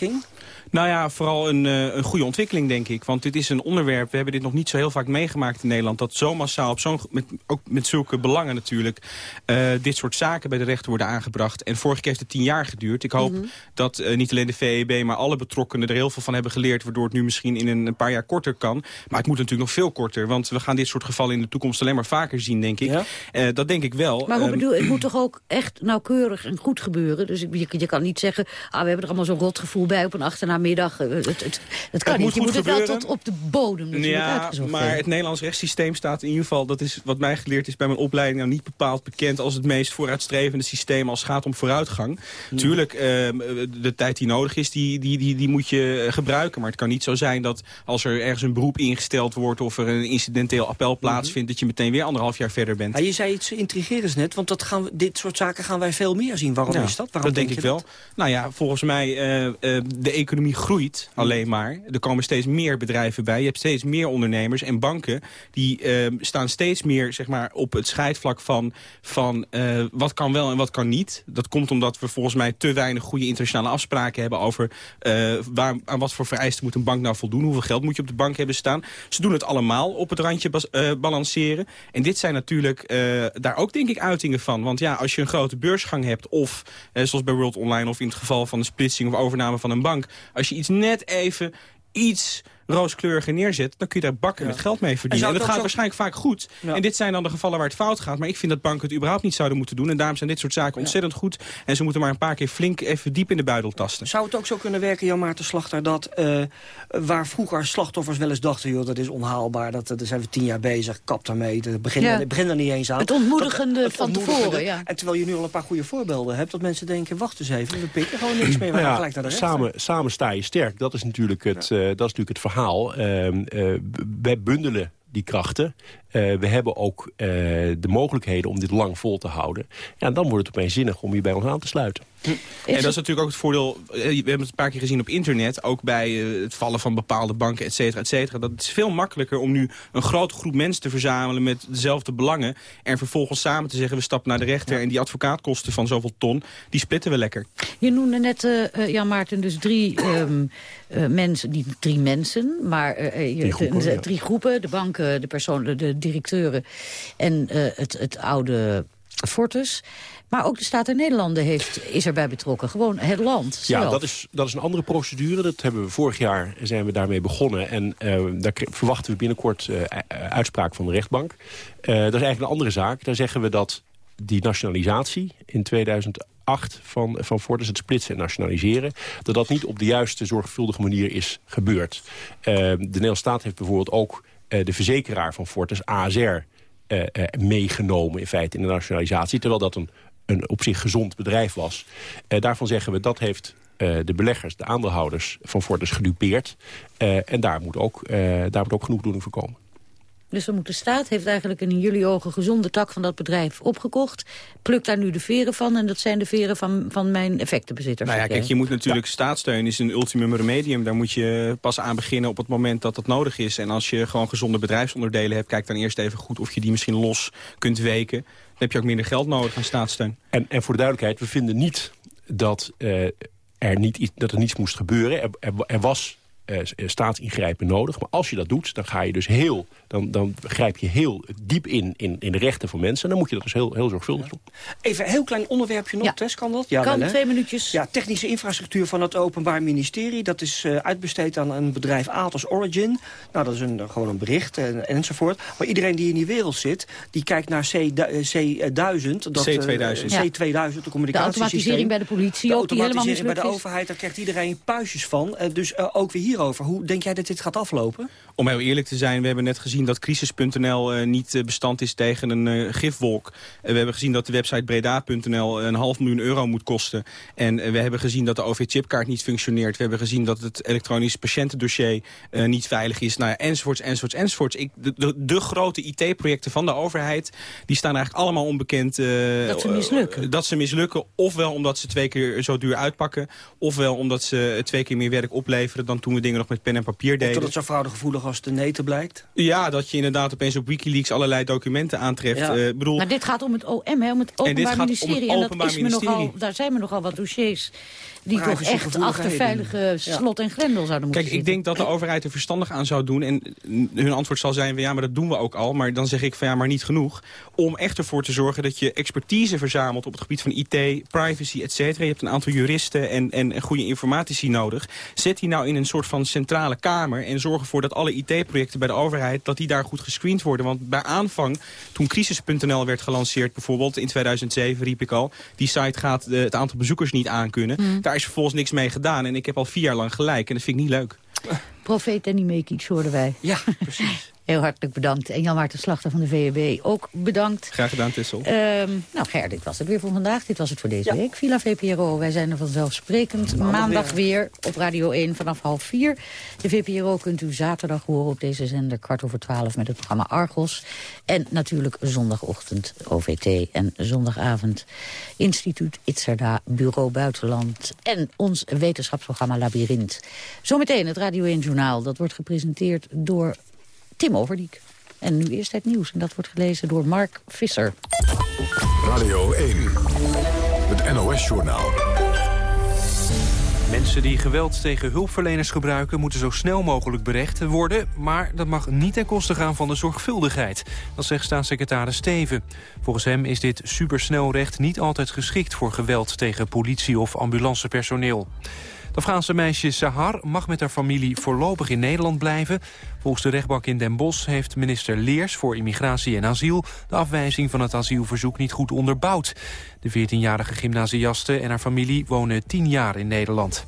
Nou ja, vooral een, uh, een goede ontwikkeling, denk ik. Want dit is een onderwerp, we hebben dit nog niet zo heel vaak meegemaakt in Nederland... dat zo massaal, op zo'n met, ook met zulke belangen natuurlijk... Uh, dit soort zaken bij de rechter worden aangebracht. En vorige keer heeft het tien jaar geduurd. Ik hoop mm -hmm. dat uh, niet alleen de VEB, maar alle betrokkenen er heel veel van hebben geleerd... waardoor het nu misschien in een, een, paar jaar korter kan. Maar het moet natuurlijk nog veel korter. Want we gaan dit soort gevallen in de toekomst alleen maar vaker zien, denk ik. Ja? dat denk ik wel. Maar hoe um, bedoel, het moet toch ook echt nauwkeurig en goed gebeuren? Dus je, je kan niet zeggen, ah, we hebben er allemaal zo'n rot gevoel bij op een achternaamiddag. Het, het, het, het kan het niet. Je moet gebeuren. het wel tot op de bodem natuurlijk ja, uitgezocht maar het Nederlands rechtssysteem staat in ieder geval... dat is wat mij geleerd is bij mijn opleiding... nou niet bepaald bekend als het meest vooruitstrevende systeem... als het gaat om vooruitgang. Hmm. Tuurlijk, uh, de tijd die nodig is, die, die, die, die moet je gebruiken. Maar het kan niet zo zijn dat als er ergens een beroep ingesteld wordt... of er een incidenteel appel plaatsvindt... Hmm. dat je meteen weer anderhalf jaar verder bent. Ja, je zei iets intrigerends net, want dat gaan we, dit soort zaken gaan wij veel meer zien. Waarom ja, is dat? Waarom dat denk, denk ik wel. Dat? Nou ja, volgens mij, uh, uh, de economie groeit alleen maar. Er komen steeds meer bedrijven bij. Je hebt steeds meer ondernemers en banken. Die uh, staan steeds meer zeg maar, op het scheidvlak van, van uh, wat kan wel en wat kan niet. Dat komt omdat we volgens mij te weinig goede internationale afspraken hebben... over uh, waar, aan wat voor vereisten moet een bank nou voldoen. Hoeveel geld moet je op de bank hebben staan. Ze doen het allemaal op het randje bas, balanceren. En dit zijn natuurlijk daar ook denk ik uitingen van. Want ja, als je een grote beursgang hebt... of zoals bij World Online of in het geval van een splitsing of overname van een bank... als je iets net even iets rooskleuriger neerzet... dan kun je daar bakken ja. met geld mee verdienen. En, en dat gaat zo... waarschijnlijk vaak goed. Ja. En dit zijn dan de gevallen waar het fout gaat. Maar ik vind dat banken het überhaupt niet zouden moeten doen. En daarom zijn dit soort zaken ontzettend goed. En ze moeten maar een paar keer flink even diep in de buidel tasten. Zou het ook zo kunnen werken, Jan Maarten Slachter... dat uh, waar vroeger slachtoffers wel eens dachten... joh, dat is onhaalbaar, dat, daar zijn we tien jaar bezig, kap daarmee. Ja. begin er niet eens aan. Het ontmoedigende dat, het van ontmoedigende, tevoren, ja. En terwijl je nu al een paar goede voorbeelden hebt... dat mensen denken, wacht eens even, we pikken gewoon niks meer. We ja, gelijk naar de samen, samen sta je sterk, dat is natuurlijk het, ja. uh, dat is natuurlijk het verhaal... Uh, uh, wij bundelen die krachten. Uh, we hebben ook uh, de mogelijkheden om dit lang vol te houden. Ja, en dan wordt het opeens zinnig om je bij ons aan te sluiten. Hm. En dat is natuurlijk ook het voordeel, we hebben het een paar keer gezien op internet... ook bij het vallen van bepaalde banken, et cetera, et cetera. Dat het is veel makkelijker om nu een grote groep mensen te verzamelen... met dezelfde belangen en vervolgens samen te zeggen... we stappen naar de rechter ja. en die advocaatkosten van zoveel ton... die splitten we lekker. Je noemde net, uh, Jan Maarten, dus drie um, uh, mensen, niet drie mensen... maar drie groepen, de, ja. drie, groepen, de banken, de personen, de directeuren... en het, het oude Fortus... Maar ook de Staat der Nederlanden heeft, is erbij betrokken. Gewoon het land zelf. Ja, dat is, dat is een andere procedure. Dat hebben we vorig jaar zijn we daarmee begonnen. En uh, daar verwachten we binnenkort uh, uitspraak van de rechtbank. Uh, dat is eigenlijk een andere zaak. Daar zeggen we dat die nationalisatie in 2008 van, van Fortis, het splitsen en nationaliseren... dat dat niet op de juiste zorgvuldige manier is gebeurd. de Nederlandse staat heeft bijvoorbeeld ook de verzekeraar van Fortis, ASR... meegenomen in feite in de nationalisatie. Terwijl dat een een op zich gezond bedrijf was. Daarvan zeggen we dat heeft de beleggers, de aandeelhouders van Fortis gedupeerd. En daar moet, ook, daar moet ook genoegdoening voor komen. Dus dan moet de staat heeft eigenlijk een in jullie ogen gezonde tak van dat bedrijf opgekocht. Plukt daar nu de veren van en dat zijn de veren van, van mijn effectenbezitters. Nou ja, kijk, je moet natuurlijk ja. staatssteun is een ultimum remedium. Daar moet je pas aan beginnen op het moment dat dat nodig is. En als je gewoon gezonde bedrijfsonderdelen hebt, kijk dan eerst even goed of je die misschien los kunt weken. Dan heb je ook minder geld nodig aan staatssteun. En, en voor de duidelijkheid, we vinden niet dat, uh, er, niet, dat er niets moest gebeuren. Er, er, er was staatsingrijpen nodig. Maar als je dat doet, dan ga je dus heel, dan, dan grijp je heel diep in, in, in de rechten van mensen. En dan moet je dat dus heel, heel zorgvuldig doen. Even een heel klein onderwerpje nog, ja. Tess, kan dat? Ja, kan, wel, twee minuutjes. Ja, technische infrastructuur van het Openbaar Ministerie. Dat is uh, uitbesteed aan een bedrijf Atos Origin. Nou, dat is een, gewoon een bericht en, enzovoort. Maar iedereen die in die wereld zit, die kijkt naar C, C1000. Dat, C2000. Uh, C2000, de communicatiesysteem. De automatisering bij de politie. De automatisering bij de overheid, daar krijgt iedereen puistjes van. dus ook weer hier hierover. Hoe denk jij dat dit gaat aflopen? Om heel eerlijk te zijn, we hebben net gezien dat crisis.nl uh, niet uh, bestand is tegen een uh, gifwolk. we hebben gezien dat de website breda.nl een half miljoen euro moet kosten. En we hebben gezien dat de OV-chipkaart niet functioneert. We hebben gezien dat het elektronisch patiëntendossier niet veilig is. Nou ja, enzovoorts, enzovoorts, enzovoorts. Ik, de, de, de grote IT-projecten van de overheid, die staan eigenlijk allemaal onbekend. dat ze mislukken. dat ze mislukken, ofwel omdat ze twee keer zo duur uitpakken, ofwel omdat ze twee keer meer werk opleveren dan toen we dingen dingen nog met pen en papier deden. Tot het zo fraudegevoelig als de neten blijkt? Ja, dat je inderdaad opeens op Wikileaks allerlei documenten aantreft. Ja. Uh, bedoel... Maar dit gaat om het OM, hè, om het Openbaar Ministerie. En, dat is me nogal, daar zijn me nogal wat dossiers die toch echt achter veilige slot en grendel zouden moeten Kijk, zitten. ik denk dat de overheid er verstandig aan zou doen. En hun antwoord zal zijn, ja, maar dat doen we ook al. Maar dan zeg ik van ja, maar niet genoeg. Om echt ervoor te zorgen dat je expertise verzamelt op het gebied van IT, privacy, et cetera. Je hebt een aantal juristen en, en, en goede informatici nodig. Zet die nou in een soort van centrale kamer. En zorg ervoor dat alle IT-projecten bij de overheid, dat die daar goed gescreend worden. Want bij aanvang, toen crisis.nl werd gelanceerd bijvoorbeeld, in 2007 riep ik al. Die site gaat de, het aantal bezoekers niet aankunnen. Mm. Daar is vervolgens niks mee gedaan. En ik heb al vier jaar lang gelijk. En dat vind ik niet leuk. Profeet en niet iets hoorden wij. Ja, precies. Heel hartelijk bedankt. En Jan Maarten Slachter van de VEB ook bedankt. Graag gedaan, Tessel. Um, nou Ger, dit was het weer voor vandaag. Dit was het voor deze ja. week. Villa VPRO, wij zijn er vanzelfsprekend. Maandag, Maandag weer. weer. op Radio 1 vanaf half vier. De VPRO kunt u zaterdag horen op deze zender kwart over twaalf... met het programma Argos. En natuurlijk zondagochtend OVT en zondagavond... Instituut Itzerda, Bureau Buitenland... en ons wetenschapsprogramma Labyrinth. Zometeen het Radio 1 Journaal. Dat wordt gepresenteerd door Tim Overdiek. En nu eerst het nieuws. En dat wordt gelezen door Mark Visser. Radio 1. Het NOS-journaal. Mensen die geweld tegen hulpverleners gebruiken... moeten zo snel mogelijk berecht worden. Maar dat mag niet ten koste gaan van de zorgvuldigheid. Dat zegt staatssecretaris Steven. Volgens hem is dit supersnelrecht niet altijd geschikt... voor geweld tegen politie- of ambulancepersoneel. Het Afghaanse meisje Sahar mag met haar familie voorlopig in Nederland blijven. Volgens de rechtbank in Den Bosch heeft minister Leers voor Immigratie en Asiel... de afwijzing van het asielverzoek niet goed onderbouwd. De 14-jarige gymnasiaste en haar familie wonen 10 jaar in Nederland.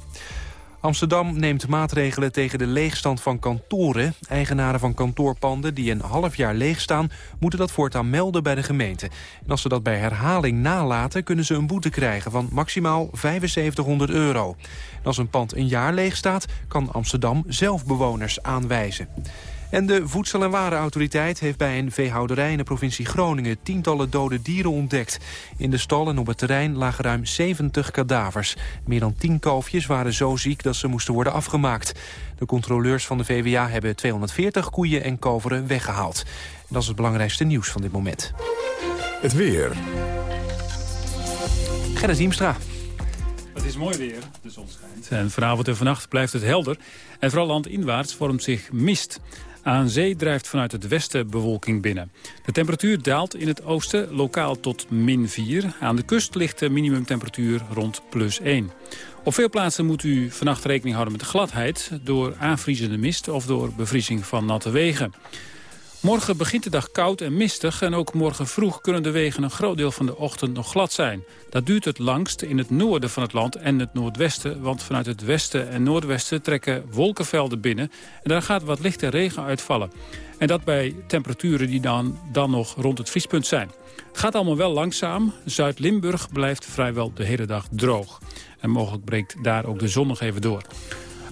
Amsterdam neemt maatregelen tegen de leegstand van kantoren. Eigenaren van kantoorpanden die een half jaar leeg staan... moeten dat voortaan melden bij de gemeente. En als ze dat bij herhaling nalaten... kunnen ze een boete krijgen van maximaal 7500 euro. En als een pand een jaar leeg staat... kan Amsterdam zelf bewoners aanwijzen. En de Voedsel- en Warenautoriteit heeft bij een veehouderij in de provincie Groningen tientallen dode dieren ontdekt. In de stal en op het terrein lagen ruim 70 kadavers. Meer dan 10 kalfjes waren zo ziek dat ze moesten worden afgemaakt. De controleurs van de VWA hebben 240 koeien en kalveren weggehaald. En dat is het belangrijkste nieuws van dit moment. Het weer. Gerrit Diemstra. Het is mooi weer, de zon schijnt. En vanavond en vannacht blijft het helder. En vooral landinwaarts vormt zich mist. Aan zee drijft vanuit het westen bewolking binnen. De temperatuur daalt in het oosten lokaal tot min 4. Aan de kust ligt de minimumtemperatuur rond plus 1. Op veel plaatsen moet u vannacht rekening houden met de gladheid... door aanvriezende mist of door bevriezing van natte wegen. Morgen begint de dag koud en mistig en ook morgen vroeg kunnen de wegen een groot deel van de ochtend nog glad zijn. Dat duurt het langst in het noorden van het land en het noordwesten, want vanuit het westen en noordwesten trekken wolkenvelden binnen en daar gaat wat lichte regen uitvallen. En dat bij temperaturen die dan, dan nog rond het vriespunt zijn. Het gaat allemaal wel langzaam. Zuid-Limburg blijft vrijwel de hele dag droog. En mogelijk breekt daar ook de zon nog even door.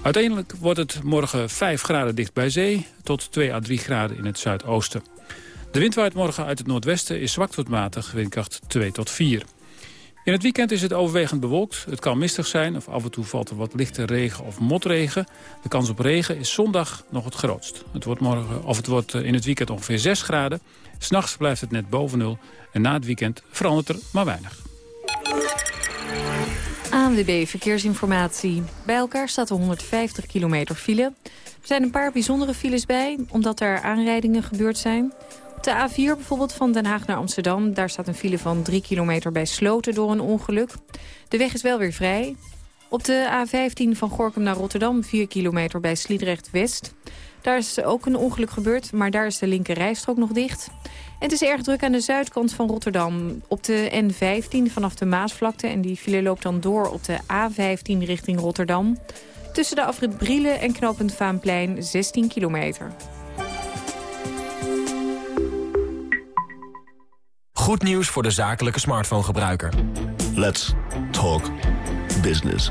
Uiteindelijk wordt het morgen 5 graden dicht bij zee... tot 2 à 3 graden in het zuidoosten. De wind waait morgen uit het noordwesten is zwak tot matig, windkracht 2 tot 4. In het weekend is het overwegend bewolkt. Het kan mistig zijn of af en toe valt er wat lichte regen of motregen. De kans op regen is zondag nog het grootst. Het wordt, morgen, of het wordt in het weekend ongeveer 6 graden. S'nachts blijft het net boven nul. En na het weekend verandert er maar weinig. ANWB Verkeersinformatie. Bij elkaar staat er 150 kilometer file. Er zijn een paar bijzondere files bij, omdat er aanrijdingen gebeurd zijn. Op de A4 bijvoorbeeld van Den Haag naar Amsterdam... daar staat een file van 3 kilometer bij Sloten door een ongeluk. De weg is wel weer vrij. Op de A15 van Gorkum naar Rotterdam 4 kilometer bij Sliedrecht-West. Daar is ook een ongeluk gebeurd, maar daar is de linker rijstrook nog dicht. En het is erg druk aan de zuidkant van Rotterdam. Op de N15 vanaf de Maasvlakte. En die file loopt dan door op de A15 richting Rotterdam. Tussen de afrit Brielen en knooppunt Vaanplein 16 kilometer. Goed nieuws voor de zakelijke smartphone-gebruiker. Let's talk business.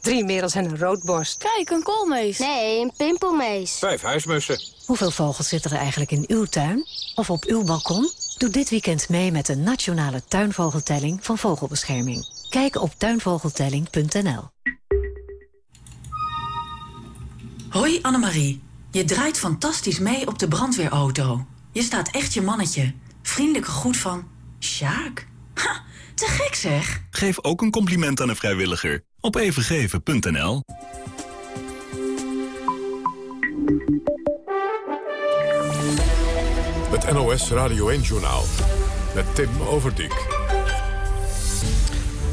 Drie merels en een roodborst. Kijk, een koolmees. Nee, een pimpelmees. Vijf huismussen. Hoeveel vogels zitten er eigenlijk in uw tuin? Of op uw balkon? Doe dit weekend mee met de nationale tuinvogeltelling van Vogelbescherming. Kijk op tuinvogeltelling.nl. Hoi Annemarie. Je draait fantastisch mee op de brandweerauto. Je staat echt je mannetje. Vriendelijke groet van... Sjaak. Ha, te gek zeg. Geef ook een compliment aan een vrijwilliger op evengeven.nl. Het NOS Radio 1-journaal met Tim Overdijk.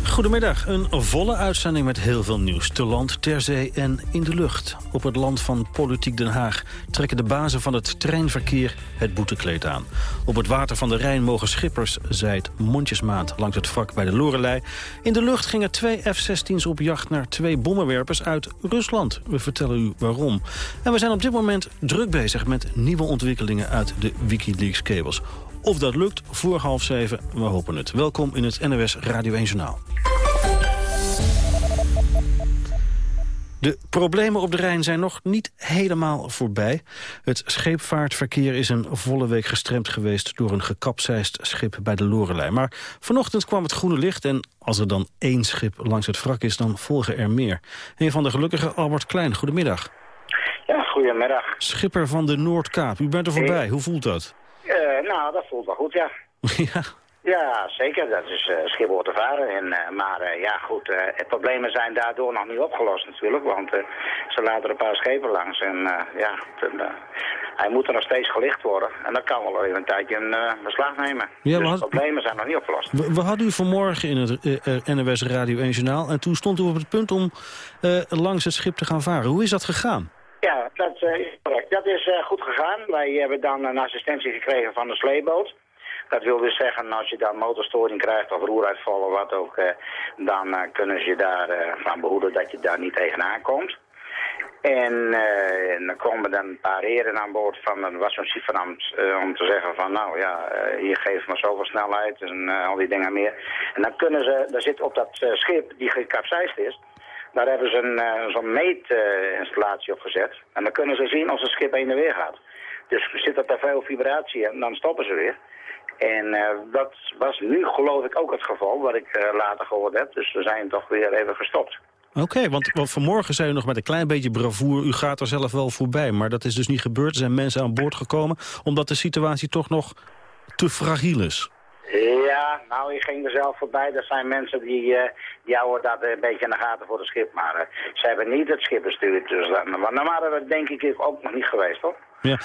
Goedemiddag, een volle uitzending met heel veel nieuws. Te land, ter zee en in de lucht. Op het land van Politiek Den Haag trekken de bazen van het treinverkeer het boetekleed aan. Op het water van de Rijn mogen schippers, zijt mondjesmaat langs het vak bij de Lorelei. In de lucht gingen twee F-16's op jacht naar twee bommenwerpers uit Rusland. We vertellen u waarom. En we zijn op dit moment druk bezig met nieuwe ontwikkelingen uit de Wikileaks-kabels. Of dat lukt voor half zeven, we hopen het. Welkom in het NOS Radio 1 Journaal. De problemen op de Rijn zijn nog niet helemaal voorbij. Het scheepvaartverkeer is een volle week gestremd geweest... door een gekapseist schip bij de Lorelei. Maar vanochtend kwam het groene licht... en als er dan één schip langs het wrak is, dan volgen er meer. Een van de gelukkigen, Albert Klein. Goedemiddag. Ja, goedemiddag. Schipper van de Noordkaap. U bent er voorbij. Hoe voelt dat? Uh, nou, dat voelt wel goed, ja. ja. Ja, zeker. Dat is uh, Schiphol te varen. En, uh, maar uh, ja, goed, problemen zijn daardoor nog niet opgelost natuurlijk. Want ze laten een paar schepen langs. En ja, ten, hij moet er nog steeds gelicht worden. En dat kan wel even een tijdje een beslag nemen. Ja, dus de problemen zijn nog niet opgelost. We, we hadden u vanmorgen in het NWS Radio 1 Journaal. En toen stond u op het punt om langs het schip te gaan varen. Hoe is dat gegaan? Ja, dat is correct. Dat is goed gegaan. Wij hebben dan een assistentie gekregen van de sleeboot. Dat wil dus zeggen, als je dan motorstoring krijgt of roeruitval of wat ook, eh, dan uh, kunnen ze je daarvan uh, behoeden dat je daar niet tegenaan komt. En, uh, dan komen dan een paar heren aan boord van, dat was zo'n Sievenamt, om te zeggen van nou ja, hier geeft maar zoveel snelheid en al die dingen meer. En dan kunnen ze, daar zit op dat schip die gekapseist is, daar hebben ze een zo'n meetinstallatie op gezet. En dan kunnen ze zien als het schip heen en weer gaat. Dus zit er te veel vibratie en dan stoppen ze weer. En uh, dat was nu geloof ik ook het geval, wat ik uh, later gehoord heb. Dus we zijn toch weer even gestopt. Oké, want, want, vanmorgen zei u nog met een klein beetje bravoer... u gaat er zelf wel voorbij, maar dat is dus niet gebeurd. Er zijn mensen aan boord gekomen, omdat de situatie toch nog te fragiel is. Ja, nou, ik ging er zelf voorbij. Er zijn mensen die, uh, die houden dat een beetje in de gaten voor het schip. Maar uh, ze hebben niet het schip bestuurd. Dus dan, dan waren we denk ik ook nog niet geweest, hoor. Ja.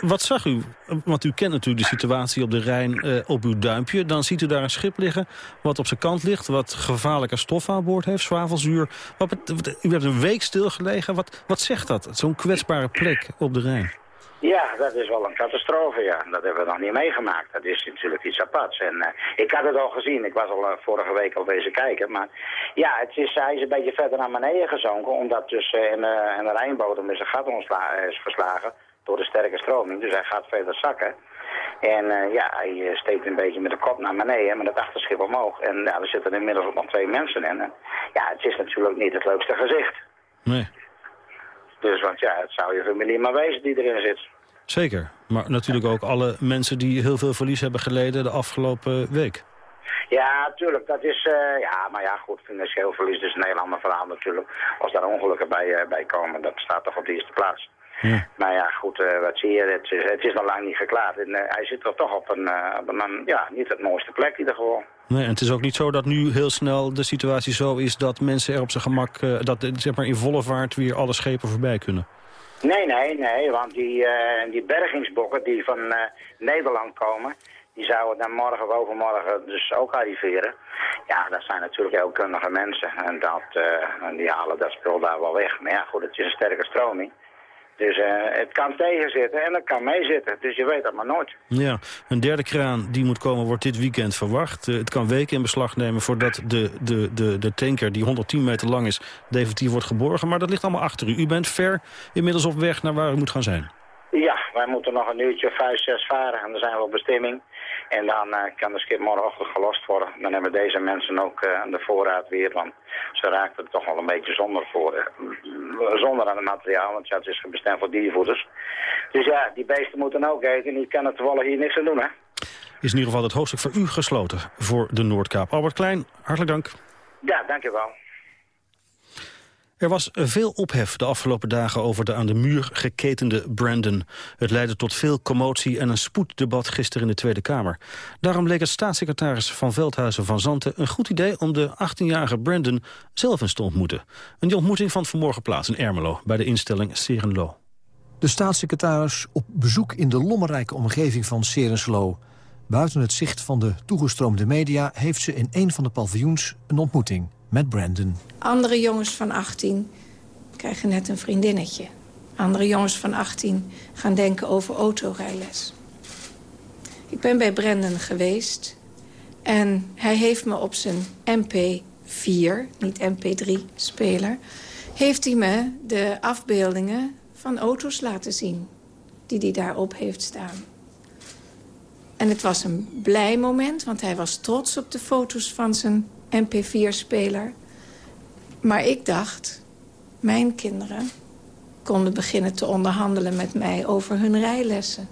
Wat zag u? Want u kent natuurlijk de situatie op de Rijn uh, op uw duimpje. Dan ziet u daar een schip liggen wat op zijn kant ligt... wat gevaarlijke stof aan boord heeft, zwavelzuur. Wat, u hebt een week stilgelegen. Wat, wat zegt dat, zo'n kwetsbare plek op de Rijn? Ja, dat is wel een catastrofe, ja. Dat hebben we nog niet meegemaakt. Dat is natuurlijk iets aparts. En uh, ik had het al gezien. Ik was al uh, vorige week al bezig kijken. Maar ja, het is, hij is een beetje verder naar beneden gezonken. Omdat dus uh, in, in de Rijnbodem is een gat is geslagen door de sterke stroming. Dus hij gaat verder zakken. En ja, hij steekt een beetje met de kop naar beneden, met het achterschip omhoog. En ja, zitten inmiddels ook nog twee mensen in. En, ja, het is natuurlijk niet het leukste gezicht. Nee. Dus, want ja, het zou je familie maar wezen die erin zit. Zeker. Maar natuurlijk ook alle mensen die heel veel verlies hebben geleden de afgelopen week. Ja, tuurlijk. Dat is, uh, ja, maar ja, goed, financieel verlies is een heel ander verhaal natuurlijk. Als daar ongelukken bij, uh, bij komen, dat staat toch op de eerste plaats. Ja. Maar ja, goed, uh, wat zie je, het is, het is nog lang niet geklaard. En, uh, hij zit er toch op een, uh, op een, ja, niet het mooiste plek in ieder geval. Nee, en het is ook niet zo dat nu heel snel de situatie zo is dat mensen er op zijn gemak, dat zeg maar in volle vaart weer alle schepen voorbij kunnen. Nee, nee, nee, want die, die bergingsbokken die van Nederland komen, die zouden dan morgen of overmorgen dus ook arriveren. Ja, dat zijn natuurlijk heel kundige mensen en dat, die halen dat spul daar wel weg. Maar ja, goed, het is een sterke stroming. Dus uh, het kan tegenzitten en het kan meezitten. Dus je weet dat maar nooit. Ja, een derde kraan die moet komen wordt dit weekend verwacht. Uh, het kan weken in beslag nemen voordat de, de, de, de tanker die 110 meter lang is... definitief wordt geborgen. Maar dat ligt allemaal achter u. U bent ver inmiddels op weg naar waar u moet gaan zijn. Ja, wij moeten nog een uurtje, vijf, zes varen en dan zijn we op bestemming. En dan uh, kan de schip morgenochtend gelost worden. Dan hebben deze mensen ook uh, de voorraad weer, want ze raakten toch wel een beetje zonder, voor, uh, zonder aan het materiaal, want ja, het is bestemd voor diervoeders. Dus ja, die beesten moeten ook eten en die kan er toevallig hier niks aan doen, hè. Is in ieder geval het hoofdstuk voor u gesloten voor de Noordkaap. Albert Klein, hartelijk dank. Ja, dankjewel. Er was veel ophef de afgelopen dagen over de aan de muur geketende Brandon. Het leidde tot veel commotie en een spoeddebat gisteren in de Tweede Kamer. Daarom leek het staatssecretaris van Veldhuizen van Zanten een goed idee om de 18-jarige Brandon zelf eens te ontmoeten. Een ontmoeting vond vanmorgen plaats in Ermelo bij de instelling Serenlo. De staatssecretaris op bezoek in de lommerrijke omgeving van Serenslo. Buiten het zicht van de toegestroomde media heeft ze in een van de paviljoens een ontmoeting met Brandon. Andere jongens van 18 krijgen net een vriendinnetje. Andere jongens van 18 gaan denken over autorijles. Ik ben bij Brandon geweest en hij heeft me op zijn MP4, niet MP3-speler... heeft hij me de afbeeldingen van auto's laten zien die hij daarop heeft staan. En het was een blij moment, want hij was trots op de foto's van zijn MP4-speler. Maar ik dacht, mijn kinderen konden beginnen te onderhandelen met mij over hun rijlessen.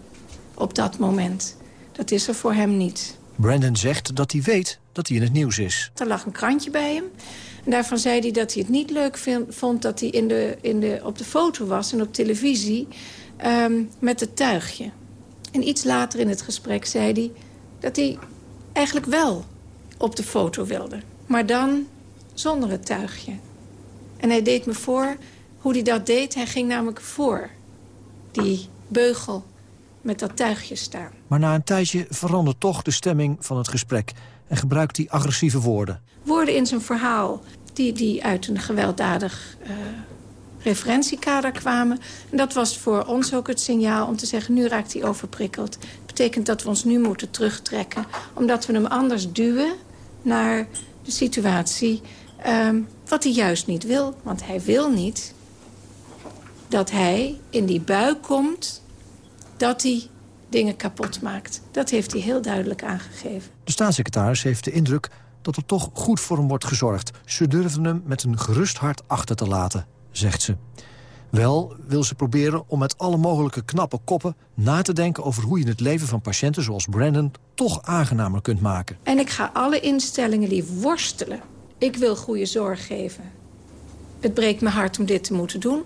Op dat moment. Dat is er voor hem niet. Brandon zegt dat hij weet dat hij in het nieuws is. Er lag een krantje bij hem. En daarvan zei hij dat hij het niet leuk vond dat hij in de, in de, op de foto was en op televisie um, met het tuigje. En iets later in het gesprek zei hij dat hij eigenlijk wel op de foto wilde. Maar dan zonder het tuigje. En hij deed me voor hoe hij dat deed. Hij ging namelijk voor die beugel met dat tuigje staan. Maar na een tijdje verandert toch de stemming van het gesprek... en gebruikt hij agressieve woorden. Woorden in zijn verhaal die, die uit een gewelddadig uh, referentiekader kwamen. En dat was voor ons ook het signaal om te zeggen... nu raakt hij overprikkeld. Dat betekent dat we ons nu moeten terugtrekken. Omdat we hem anders duwen naar de situatie... Um, wat hij juist niet wil. Want hij wil niet dat hij in die bui komt... dat hij dingen kapot maakt. Dat heeft hij heel duidelijk aangegeven. De staatssecretaris heeft de indruk dat er toch goed voor hem wordt gezorgd. Ze durven hem met een gerust hart achter te laten, zegt ze. Wel wil ze proberen om met alle mogelijke knappe koppen na te denken over hoe je het leven van patiënten zoals Brandon toch aangenamer kunt maken. En ik ga alle instellingen die worstelen. Ik wil goede zorg geven. Het breekt mijn hart om dit te moeten doen.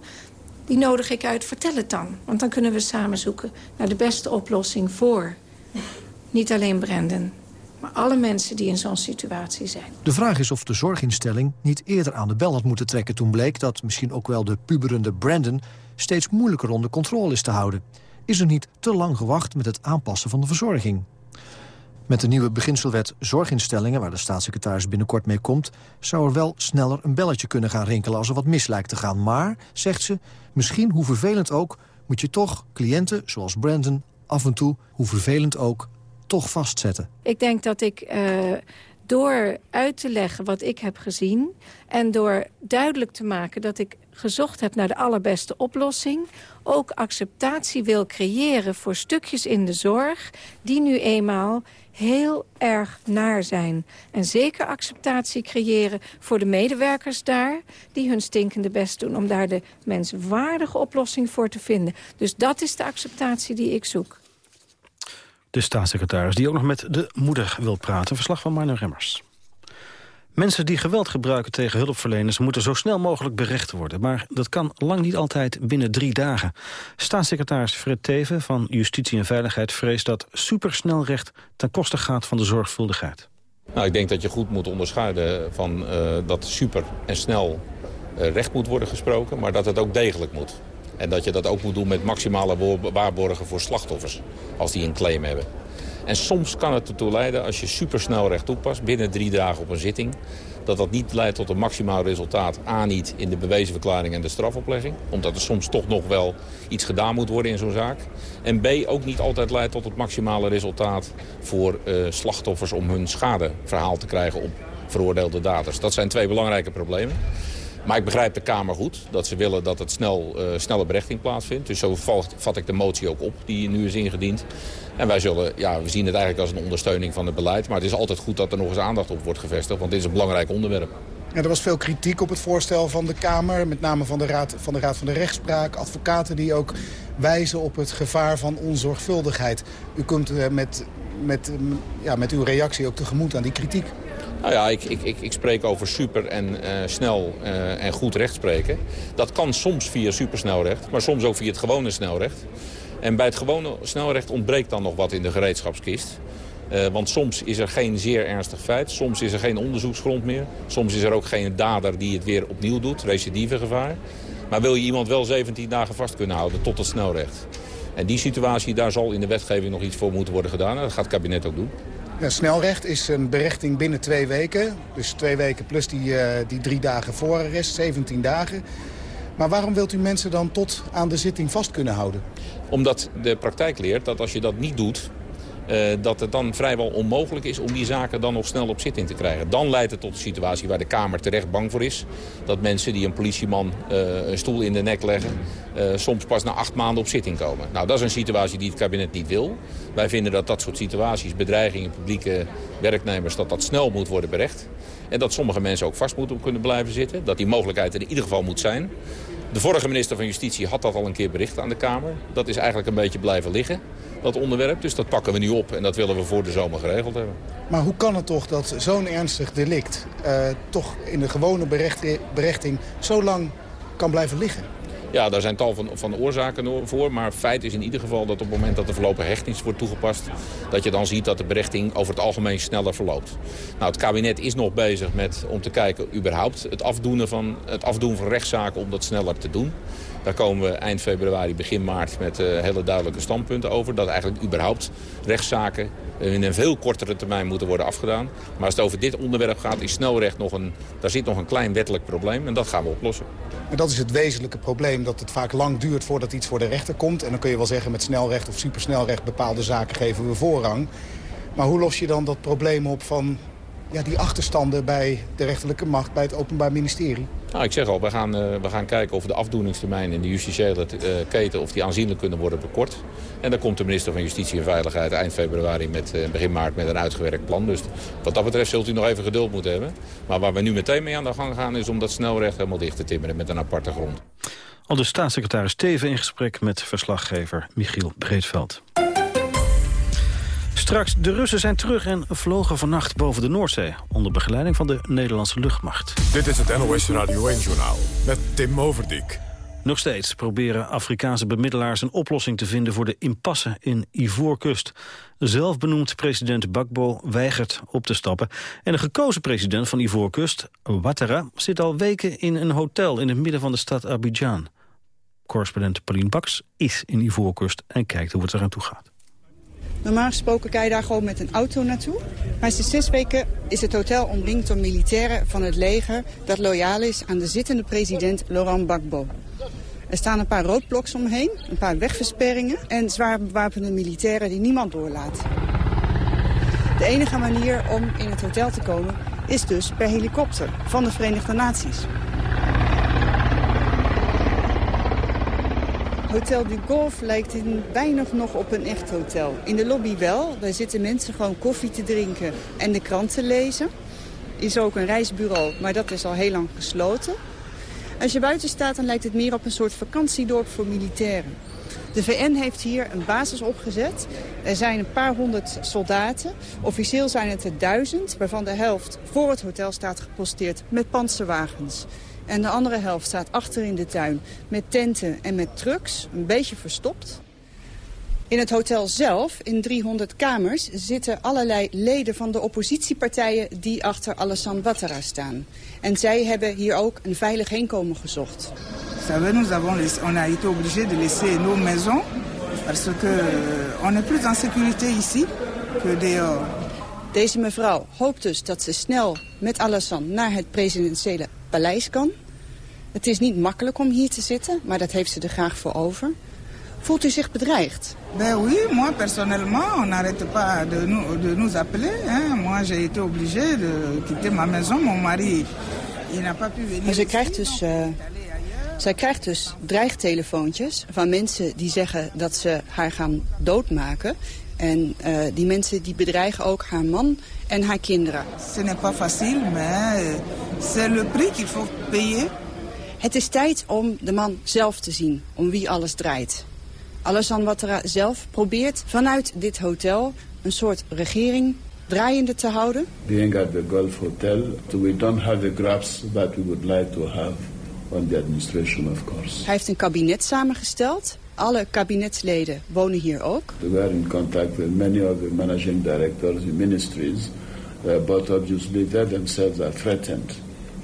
Die nodig ik uit. Vertel het dan. Want dan kunnen we samen zoeken naar de beste oplossing voor. Niet alleen Brandon, maar alle mensen die in zo'n situatie zijn. De vraag is of de zorginstelling niet eerder aan de bel had moeten trekken... toen bleek dat misschien ook wel de puberende Brandon... steeds moeilijker onder controle is te houden. Is er niet te lang gewacht met het aanpassen van de verzorging? Met de nieuwe beginselwet zorginstellingen... waar de staatssecretaris binnenkort mee komt... zou er wel sneller een belletje kunnen gaan rinkelen als er wat mis lijkt te gaan. Maar, zegt ze, misschien hoe vervelend ook... moet je toch cliënten zoals Brandon af en toe, hoe vervelend ook, toch vastzetten? Ik denk dat ik uh, door uit te leggen wat ik heb gezien... en door duidelijk te maken dat ik gezocht heb naar de allerbeste oplossing... ook acceptatie wil creëren voor stukjes in de zorg... die nu eenmaal heel erg naar zijn. En zeker acceptatie creëren voor de medewerkers daar... die hun stinkende best doen om daar de menswaardige oplossing voor te vinden. Dus dat is de acceptatie die ik zoek de staatssecretaris... die ook nog met de moeder wil praten. Verslag van Marno Remmers. Mensen die geweld gebruiken tegen hulpverleners... moeten zo snel mogelijk berecht worden. Maar dat kan lang niet altijd binnen drie dagen. Staatssecretaris Fred Teven van Justitie en Veiligheid... vreest dat supersnelrecht ten koste gaat van de zorgvuldigheid. Nou, ik denk dat je goed moet onderscheiden van uh, dat super en snel uh, recht moet worden gesproken... maar dat het ook degelijk moet. En dat je dat ook moet doen met maximale waarborgen voor slachtoffers. Als die een claim hebben. En soms kan het ertoe leiden, als je supersnel recht toepast... binnen drie dagen op een zitting... dat dat niet leidt tot een maximaal resultaat. A, niet in de bewezen verklaring en de strafoplegging. Omdat er soms toch nog wel iets gedaan moet worden in zo'n zaak. En B, ook niet altijd leidt tot het maximale resultaat... voor uh, slachtoffers om hun schadeverhaal te krijgen op veroordeelde daders. Dat zijn twee belangrijke problemen. Maar ik begrijp de Kamer goed. Dat ze willen dat het snel, uh, snelle berechting plaatsvindt. Dus zo vat ik de motie ook op die nu is ingediend. En wij zullen, ja, we zien het eigenlijk als een ondersteuning van het beleid. Maar het is altijd goed dat er nog eens aandacht op wordt gevestigd. Want dit is een belangrijk onderwerp. Ja, er was veel kritiek op het voorstel van de Kamer. Met name van de, Raad, van de Raad van de Rechtspraak. Advocaten die ook wijzen op het gevaar van onzorgvuldigheid. U komt uh, met, met, ja, met uw reactie ook tegemoet aan die kritiek. Nou ja, ik, ik, ik, ik spreek over super en uh, snel uh, en goed rechtspreken. Dat kan soms via supersnelrecht, maar soms ook via het gewone snelrecht. En bij het gewone snelrecht ontbreekt dan nog wat in de gereedschapskist. Uh, want soms is er geen zeer ernstig feit. Soms is er geen onderzoeksgrond meer. Soms is er ook geen dader die het weer opnieuw doet. Recidivegevaar. Maar wil je iemand wel 17 dagen vast kunnen houden tot het snelrecht. En die situatie, daar zal in de wetgeving nog iets voor moeten worden gedaan. En dat gaat het kabinet ook doen. Snelrecht is een berechting binnen twee weken. Dus twee weken plus die, uh, die drie dagen voorarrest, 17 dagen. Maar waarom wilt u mensen dan tot aan de zitting vast kunnen houden? Omdat de praktijk leert dat als je dat niet doet... Uh, dat het dan vrijwel onmogelijk is om die zaken dan nog snel op zitting te krijgen. Dan leidt het tot een situatie waar de Kamer terecht bang voor is. Dat mensen die een politieman uh, een stoel in de nek leggen... Uh, soms pas na acht maanden op zitting komen. Nou, dat is een situatie die het kabinet niet wil. Wij vinden dat dat soort situaties, bedreigingen, publieke werknemers... dat dat snel moet worden berecht. En dat sommige mensen ook vast moeten kunnen blijven zitten. Dat die mogelijkheid er in ieder geval moet zijn. De vorige minister van Justitie had dat al een keer bericht aan de Kamer. Dat is eigenlijk een beetje blijven liggen, dat onderwerp. Dus dat pakken we nu op en dat willen we voor de zomer geregeld hebben. Maar hoe kan het toch dat zo'n ernstig delict... Uh, toch in de gewone berechting zo lang kan blijven liggen? Ja, daar zijn tal van, van oorzaken voor. Maar feit is in ieder geval dat op het moment dat de voorlopige hechting wordt toegepast... dat je dan ziet dat de berechting over het algemeen sneller verloopt. Nou, het kabinet is nog bezig met om te kijken überhaupt het afdoen van, het afdoen van rechtszaken om dat sneller te doen. Daar komen we eind februari, begin maart met uh, hele duidelijke standpunten over. Dat eigenlijk überhaupt rechtszaken in een veel kortere termijn moeten worden afgedaan. Maar als het over dit onderwerp gaat, is snelrecht nog een, daar zit nog een klein wettelijk probleem. En dat gaan we oplossen. En dat is het wezenlijke probleem, dat het vaak lang duurt voordat iets voor de rechter komt. En dan kun je wel zeggen met snelrecht of supersnelrecht bepaalde zaken geven we voorrang. Maar hoe los je dan dat probleem op van ja, die achterstanden bij de rechterlijke macht, bij het Openbaar Ministerie? Nou, ik zeg al, we gaan, uh, we gaan kijken of de afdoeningstermijn in de justitiële uh, keten... of die aanzienlijk kunnen worden bekort. En dan komt de minister van Justitie en Veiligheid eind februari, met, uh, begin maart, met een uitgewerkt plan. Dus wat dat betreft zult u nog even geduld moeten hebben. Maar waar we nu meteen mee aan de gang gaan is om dat snelrecht helemaal dicht te timmeren met een aparte grond. Al de staatssecretaris Teven in gesprek met verslaggever Michiel Breedveld. Straks, de Russen zijn terug en vlogen vannacht boven de Noordzee... onder begeleiding van de Nederlandse luchtmacht. Dit is het NOS Radio 1-journaal met Tim Overdijk. Nog steeds proberen Afrikaanse bemiddelaars een oplossing te vinden... voor de impasse in Ivoorkust. Zelfbenoemd president Bakbo weigert op te stappen. En de gekozen president van Ivoorkust, Ouattara... zit al weken in een hotel in het midden van de stad Abidjan. Correspondent Pauline Baks is in Ivoorkust en kijkt hoe het eraan toe gaat. Normaal gesproken kan je daar gewoon met een auto naartoe. Maar sinds zes weken is het hotel omringd door militairen van het leger... dat loyaal is aan de zittende president Laurent Gbagbo. Er staan een paar roodbloks omheen, een paar wegversperringen... en zwaar bewapende militairen die niemand doorlaat. De enige manier om in het hotel te komen is dus per helikopter van de Verenigde Naties. Hotel du Golf lijkt in weinig nog op een echt hotel. In de lobby wel. Daar zitten mensen gewoon koffie te drinken en de krant te lezen. Is ook een reisbureau, maar dat is al heel lang gesloten. Als je buiten staat, dan lijkt het meer op een soort vakantiedorp voor militairen. De VN heeft hier een basis opgezet. Er zijn een paar honderd soldaten. Officieel zijn het er duizend, waarvan de helft voor het hotel staat geposteerd met panzerwagens. En de andere helft staat achter in de tuin met tenten en met trucks, een beetje verstopt. In het hotel zelf, in 300 kamers, zitten allerlei leden van de oppositiepartijen die achter Alassane Ouattara staan. En zij hebben hier ook een veilig heenkomen gezocht. savez, nous avons on a été obligé de laisser nos maisons parce que euh, on est plus en sécurité ici que dehors. Deze mevrouw hoopt dus dat ze snel met Alassane naar het presidentiële paleis kan. Het is niet makkelijk om hier te zitten, maar dat heeft ze er graag voor over. Voelt u zich bedreigd? Ben oui, moi personnellement, on n'arrête pas de nous, de nous appeler. Hein. Moi j'ai été obligé de quitter ma maison. Mon mari Maar ze krijgt dus, uh, zij krijgt dus dreigtelefoontjes van mensen die zeggen dat ze haar gaan doodmaken. En uh, die mensen die bedreigen ook haar man en haar kinderen. Ce n'est pas facile, mais c'est le prix qu'il faut payer. Het is tijd om de man zelf te zien, om wie alles draait. Alassane Ouattara zelf probeert vanuit dit hotel een soort regering draaiende te houden. Being at the Gulf Hotel, we don't have the graphs that we would like to have on the administration, of course. Hij heeft een kabinet samengesteld. Alle kabinetsleden wonen hier ook. We were in contact with many of the managing directors in ministries, uh, but obviously they themselves are threatened.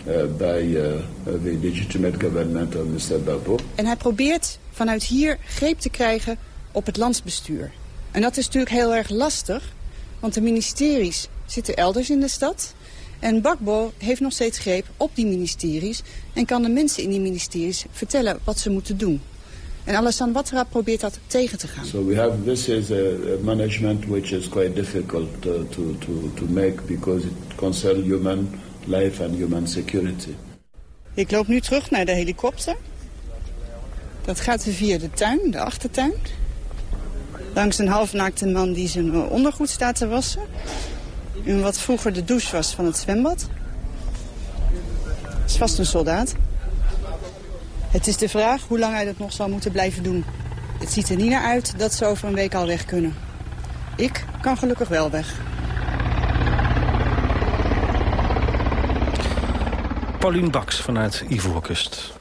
Uh, by uh, the legitimate government of Mr. Dabo. En hij probeert vanuit hier greep te krijgen op het landsbestuur. En dat is natuurlijk heel erg lastig, want de ministeries zitten elders in de stad. En Bakbo heeft nog steeds greep op die ministeries... en kan de mensen in die ministeries vertellen wat ze moeten doen. En Alassane Ouattara probeert dat tegen te gaan. So we have this is a, management which is quite difficult uh, to, to, to make because it concerns human life and human security. Ik loop nu terug naar de helikopter. Dat gaat via de tuin, de achtertuin. Langs een halfnaakte man die zijn ondergoed staat te wassen. In wat vroeger de douche was van het zwembad. Het is vast een soldaat. Het is de vraag hoe lang hij dat nog zal moeten blijven doen. Het ziet er niet naar uit dat ze over een week al weg kunnen. Ik kan gelukkig wel weg. Paulien Baks vanuit Ivoorkust.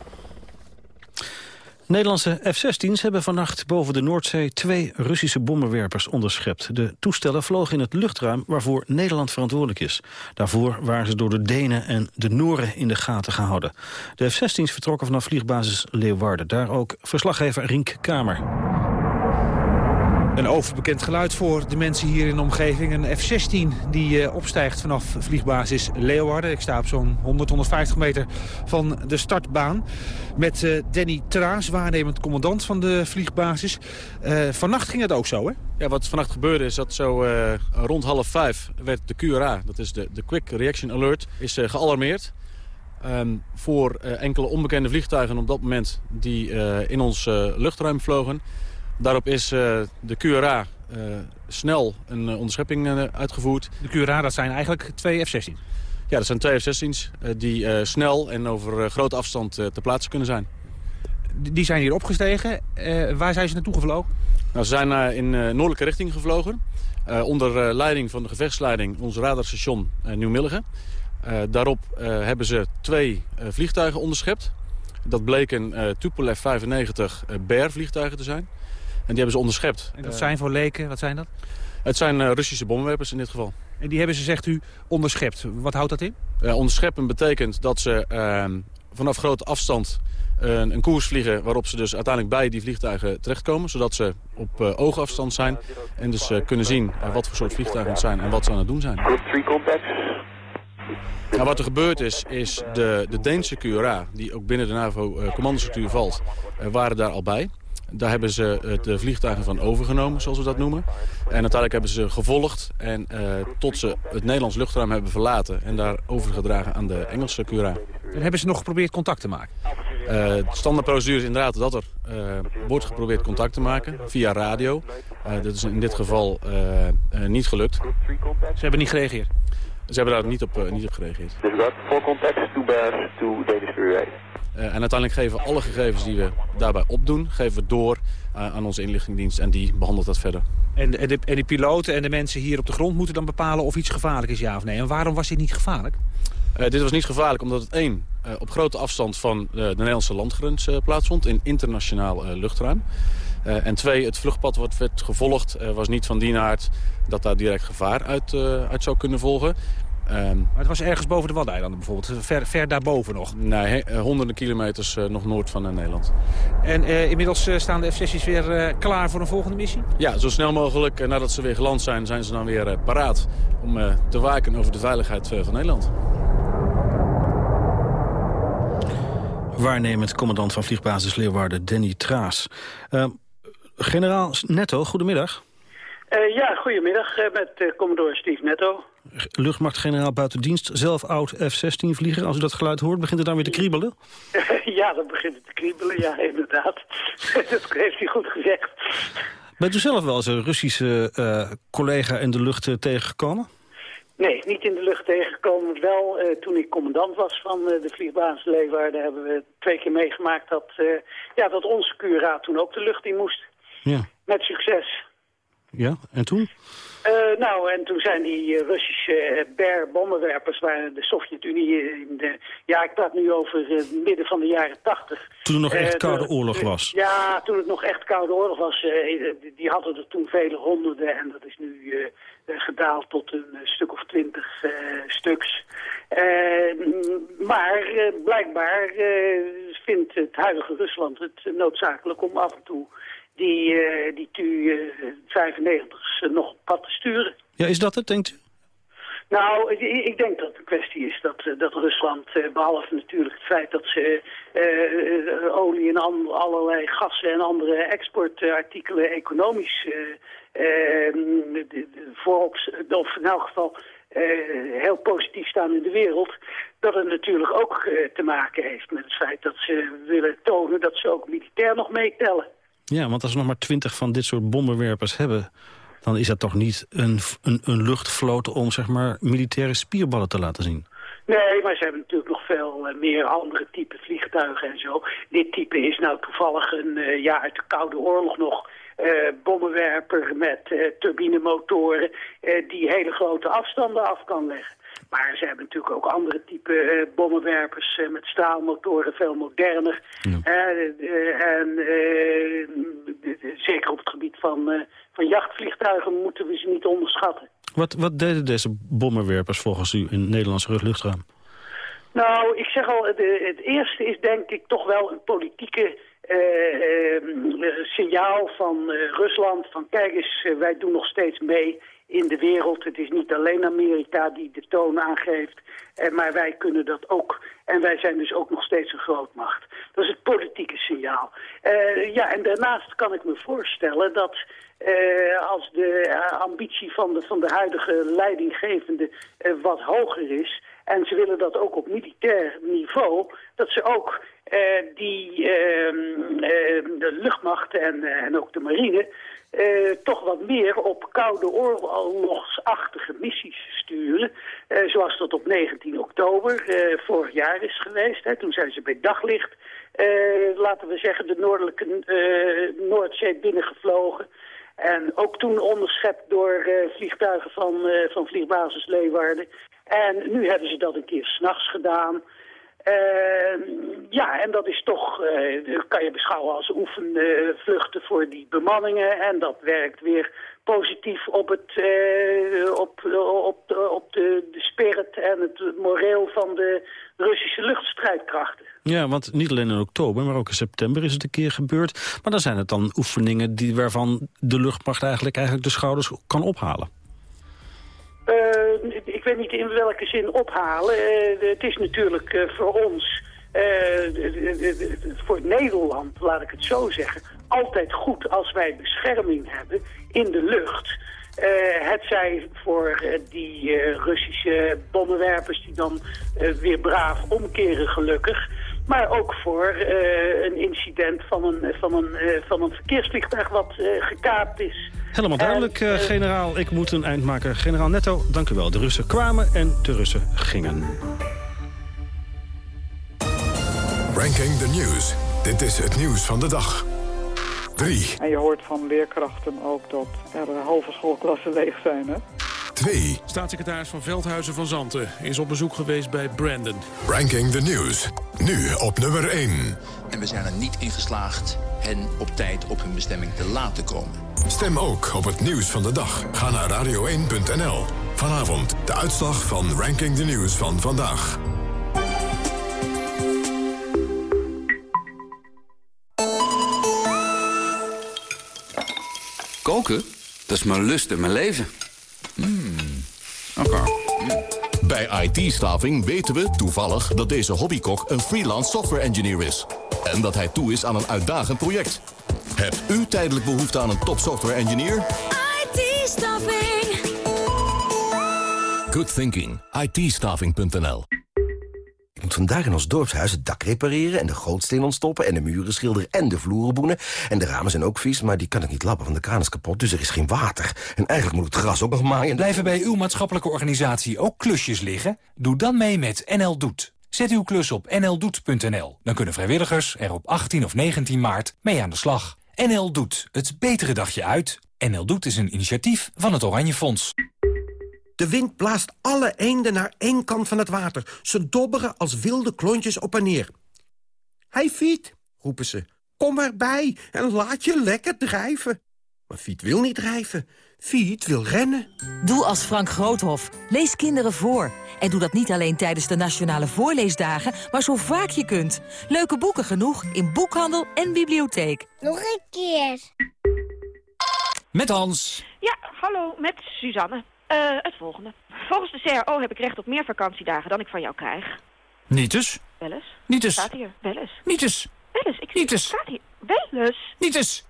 Nederlandse F-16's hebben vannacht boven de Noordzee twee Russische bommenwerpers onderschept. De toestellen vlogen in het luchtruim waarvoor Nederland verantwoordelijk is. Daarvoor waren ze door de Denen en de Nooren in de gaten gehouden. De F-16's vertrokken vanaf vliegbasis Leeuwarden. Daar ook verslaggever Rink Kamer. Een overbekend geluid voor de mensen hier in de omgeving. Een F-16 die uh, opstijgt vanaf vliegbasis Leeuwarden. Ik sta op zo'n 100, 150 meter van de startbaan. Met uh, Danny Traas, waarnemend commandant van de vliegbasis. Uh, vannacht ging het ook zo, hè? Ja, wat vannacht gebeurde is dat zo rond half vijf werd de QRA, dat is de, de Quick Reaction Alert, is gealarmeerd. Um, voor enkele onbekende vliegtuigen op dat moment die in ons luchtruim vlogen. Daarop is uh, de QRA eh, snel een uh, onderschepping uitgevoerd. De QRA, dat zijn eigenlijk twee F-16's? Ja, dat zijn twee F-16's die snel en over grote afstand te plaatsen kunnen zijn. Die zijn hier opgestegen. waar zijn ze naartoe gevlogen? Nou, ze zijn in noordelijke richting gevlogen. onder leiding van de gevechtsleiding ons radarstation Nieuw-Milligen. daarop hebben ze twee vliegtuigen onderschept. Dat bleken Tupolev 95 Bear vliegtuigen te zijn. En die hebben ze onderschept. En dat zijn voor leken, wat zijn dat? Het zijn uh, Russische bommenwerpers in dit geval. En die hebben ze, zegt u, onderschept. Wat houdt dat in? Uh, onderscheppen betekent dat ze uh, vanaf grote afstand een koers vliegen... waarop ze dus uiteindelijk bij die vliegtuigen terechtkomen... zodat ze op oogafstand zijn en dus kunnen zien wat voor soort vliegtuigen het zijn... en wat ze aan het doen zijn. Nou, wat er gebeurd is, is de, de Deense QRA, die ook binnen de NAVO-commandostructuur valt, waren daar al bij. Daar hebben ze de vliegtuigen van overgenomen, zoals we dat noemen. En uiteindelijk hebben ze gevolgd en uh, tot ze het Nederlands luchtruim hebben verlaten... en daar overgedragen aan de Engelse Cura. En hebben ze nog geprobeerd contact te maken? Uh, de standaardprocedure is inderdaad dat er uh, wordt geprobeerd contact te maken via radio. dat is in dit geval niet gelukt. Ze hebben niet gereageerd? Ze hebben daar niet op, niet op gereageerd. Dus voor contact to bear to Danish uh, en uiteindelijk geven we alle gegevens die we daarbij opdoen... geven we door uh, aan onze inlichtingendienst en die behandelt dat verder. En, en, de, en de piloten en de mensen hier op de grond moeten dan bepalen of iets gevaarlijk is, ja of nee? En waarom was dit niet gevaarlijk? Uh, dit was niet gevaarlijk omdat het één op grote afstand van de Nederlandse landgrens plaatsvond... in internationaal luchtruim. en twee, het vluchtpad wat werd gevolgd was niet van die aard dat daar direct gevaar uit, uit zou kunnen volgen. Um, maar het was ergens boven de Waddeneilanden bijvoorbeeld, ver, ver daarboven nog? Nee, he, honderden kilometers uh, nog noord van uh, Nederland. En uh, inmiddels staan de F-16's weer klaar voor een volgende missie? Ja, zo snel mogelijk. nadat ze weer geland zijn, zijn ze dan weer paraat om te waken over de veiligheid van Nederland. Waarnemend commandant van vliegbasis Leeuwarden, Danny Traas. Ehm, generaal Netto, goedemiddag. ja, goedemiddag met commodore Steve Netto. Luchtmachtgeneraal buiten dienst, zelf oud F-16-vlieger. Als u dat geluid hoort, begint het dan weer te kriebelen? ja, dan begint het te kriebelen, ja, inderdaad. dat heeft hij goed gezegd. Bent u zelf wel eens een Russische uh, collega in de lucht uh, tegengekomen? Nee, niet in de lucht tegengekomen. Wel, uh, toen ik commandant was van uh, de vliegbasis Leeuwarden... hebben we twee keer meegemaakt dat, uh, ja, dat onze QRA toen ook de lucht in moest. Ja. Met succes. Ja, en toen? Uh, nou, en toen zijn die uh, Russische uh, BER-bommenwerpers, waar de Sovjet-Unie in de... Ja, ik praat nu over het midden van de jaren tachtig. Toen er nog echt Koude Oorlog was? Ja, toen het nog echt Koude Oorlog was. die hadden er toen vele honderden en dat is nu gedaald tot een stuk of twintig stuks. maar blijkbaar vindt het huidige Rusland het noodzakelijk om af en toe die, uh, die Tu-95's uh, nog pad te sturen. Ja, is dat het, denkt u? Nou, ik, ik denk dat het een kwestie is dat, dat Rusland, uh, behalve natuurlijk het feit dat ze uh, olie en allerlei gassen en andere exportartikelen economisch voorop, of in elk geval heel positief staan in de wereld, dat het natuurlijk ook te maken heeft met het feit dat ze willen tonen dat ze ook militair nog meetellen. Ja, want als we nog maar twintig van dit soort bommenwerpers hebben... dan is dat toch niet een, een, een luchtvloot om zeg maar, militaire spierballen te laten zien? Nee, maar ze hebben natuurlijk nog veel uh, meer andere type vliegtuigen en zo. Dit type is nou toevallig een, uh, ja, uit de Koude Oorlog nog... Uh, bommenwerper met turbinemotoren die hele grote afstanden af kan leggen. Maar ze hebben natuurlijk ook andere type uh, bommenwerpers uh, met staalmotoren, veel moderner. Uh, en zeker op het gebied van, van jachtvliegtuigen moeten we ze niet onderschatten. Wat, wat deden deze bommenwerpers volgens u in het Nederlandse luchtruim? Nou, ik zeg al, het eerste is denk ik toch wel een politieke signaal van Rusland. Van kijk eens, wij doen nog steeds mee in de wereld. Het is niet alleen Amerika die de toon aangeeft, eh, maar wij kunnen dat ook. En wij zijn dus ook nog steeds een grootmacht. Dat is het politieke signaal. Uh, ja, en daarnaast kan ik me voorstellen dat uh, als de ambitie van de, van de huidige leidinggevende wat hoger is... en ze willen dat ook op militair niveau, dat ze ook die de luchtmacht en, en ook de marine uh, toch wat meer op koude oorlogsachtige missies sturen. Uh, zoals dat op 19 oktober uh, vorig jaar is geweest. Hè. Toen zijn ze bij daglicht, laten we zeggen, de noordelijke Noordzee binnengevlogen. En ook toen onderschept door vliegtuigen van, van vliegbasis Leeuwarden. En nu hebben ze dat een keer s'nachts gedaan... Uh, ja, en dat is toch, uh, kan je beschouwen als oefenvluchten voor die bemanningen. En dat werkt weer positief op, het, uh, op, op, op de, de spirit en het moreel van de Russische luchtstrijdkrachten. Ja, want niet alleen in oktober, maar ook in september is het een keer gebeurd. Maar dan zijn het dan oefeningen die, waarvan de luchtmacht eigenlijk, eigenlijk de schouders kan ophalen. Uh, ik weet niet in welke zin ophalen. Uh, het is natuurlijk uh, voor ons, voor Nederland, laat ik het zo zeggen, altijd goed als wij bescherming hebben in de lucht. het zij voor die Russische bommenwerpers die dan weer braaf omkeren gelukkig. Maar ook voor een incident van een, van een, van een verkeersvliegtuig wat gekaapt is. Helemaal duidelijk, en, uh, generaal. Ik moet een eind maken. Generaal Netto, dank u wel. De Russen kwamen en de Russen gingen. Ranking the News. Dit is het nieuws van de dag. 3. En je hoort van leerkrachten ook dat er halve schoolklassen leeg zijn, hè? 2. Staatssecretaris van Veldhuizen van Zanten is op bezoek geweest bij Brandon. Ranking the News. Nu op nummer 1. En we zijn er niet in geslaagd hen op tijd op hun bestemming te laten komen. Stem ook op het nieuws van de dag. Ga naar radio1.nl. Vanavond de uitslag van Ranking the News van vandaag. Koken? Dat is mijn lust en mijn leven. Mm. Oké. Mm. Bij IT-staving weten we toevallig dat deze hobbykok een freelance software engineer is. En dat hij toe is aan een uitdagend project. Hebt u tijdelijk behoefte aan een top software engineer? IT-staffing. Good thinking. itstaffing.nl Ik moet vandaag in ons dorpshuis het dak repareren... en de gootsteen ontstoppen en de muren schilderen en de vloeren boenen. En de ramen zijn ook vies, maar die kan ik niet lappen, want de kraan is kapot. Dus er is geen water. En eigenlijk moet het gras ook nog maaien. Blijven bij uw maatschappelijke organisatie ook klusjes liggen? Doe dan mee met NL Doet. Zet uw klus op nldoet.nl. Dan kunnen vrijwilligers er op 18 of 19 maart mee aan de slag. NL Doet, het betere dagje uit. NL Doet is een initiatief van het Oranje Fonds. De wind blaast alle eenden naar één kant van het water. Ze dobberen als wilde klontjes op en neer. Hij Fiet, roepen ze, kom erbij en laat je lekker drijven. Maar Fiet wil niet drijven. Fiet wil rennen. Doe als Frank Groothof. Lees kinderen voor. En doe dat niet alleen tijdens de Nationale Voorleesdagen, maar zo vaak je kunt. Leuke boeken genoeg in boekhandel en bibliotheek. Nog een keer. Met Hans. Ja, hallo, met Suzanne. Eh, het volgende. Volgens de CRO heb ik recht op meer vakantiedagen dan ik van jou krijg. Niet dus. Wel eens. Niet eens. Staat hier. Wel eens. Niet eens. Wel eens. Ik Niet eens. Staat hier. Wel eens. Niet eens.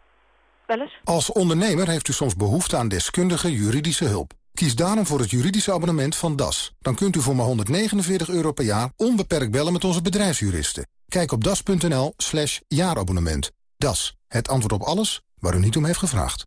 Als ondernemer heeft u soms behoefte aan deskundige juridische hulp. Kies daarom voor het juridische abonnement van DAS. Dan kunt u voor maar 149 euro per jaar onbeperkt bellen met onze bedrijfsjuristen. Kijk op das.nl slash jaarabonnement. DAS, het antwoord op alles waar u niet om heeft gevraagd.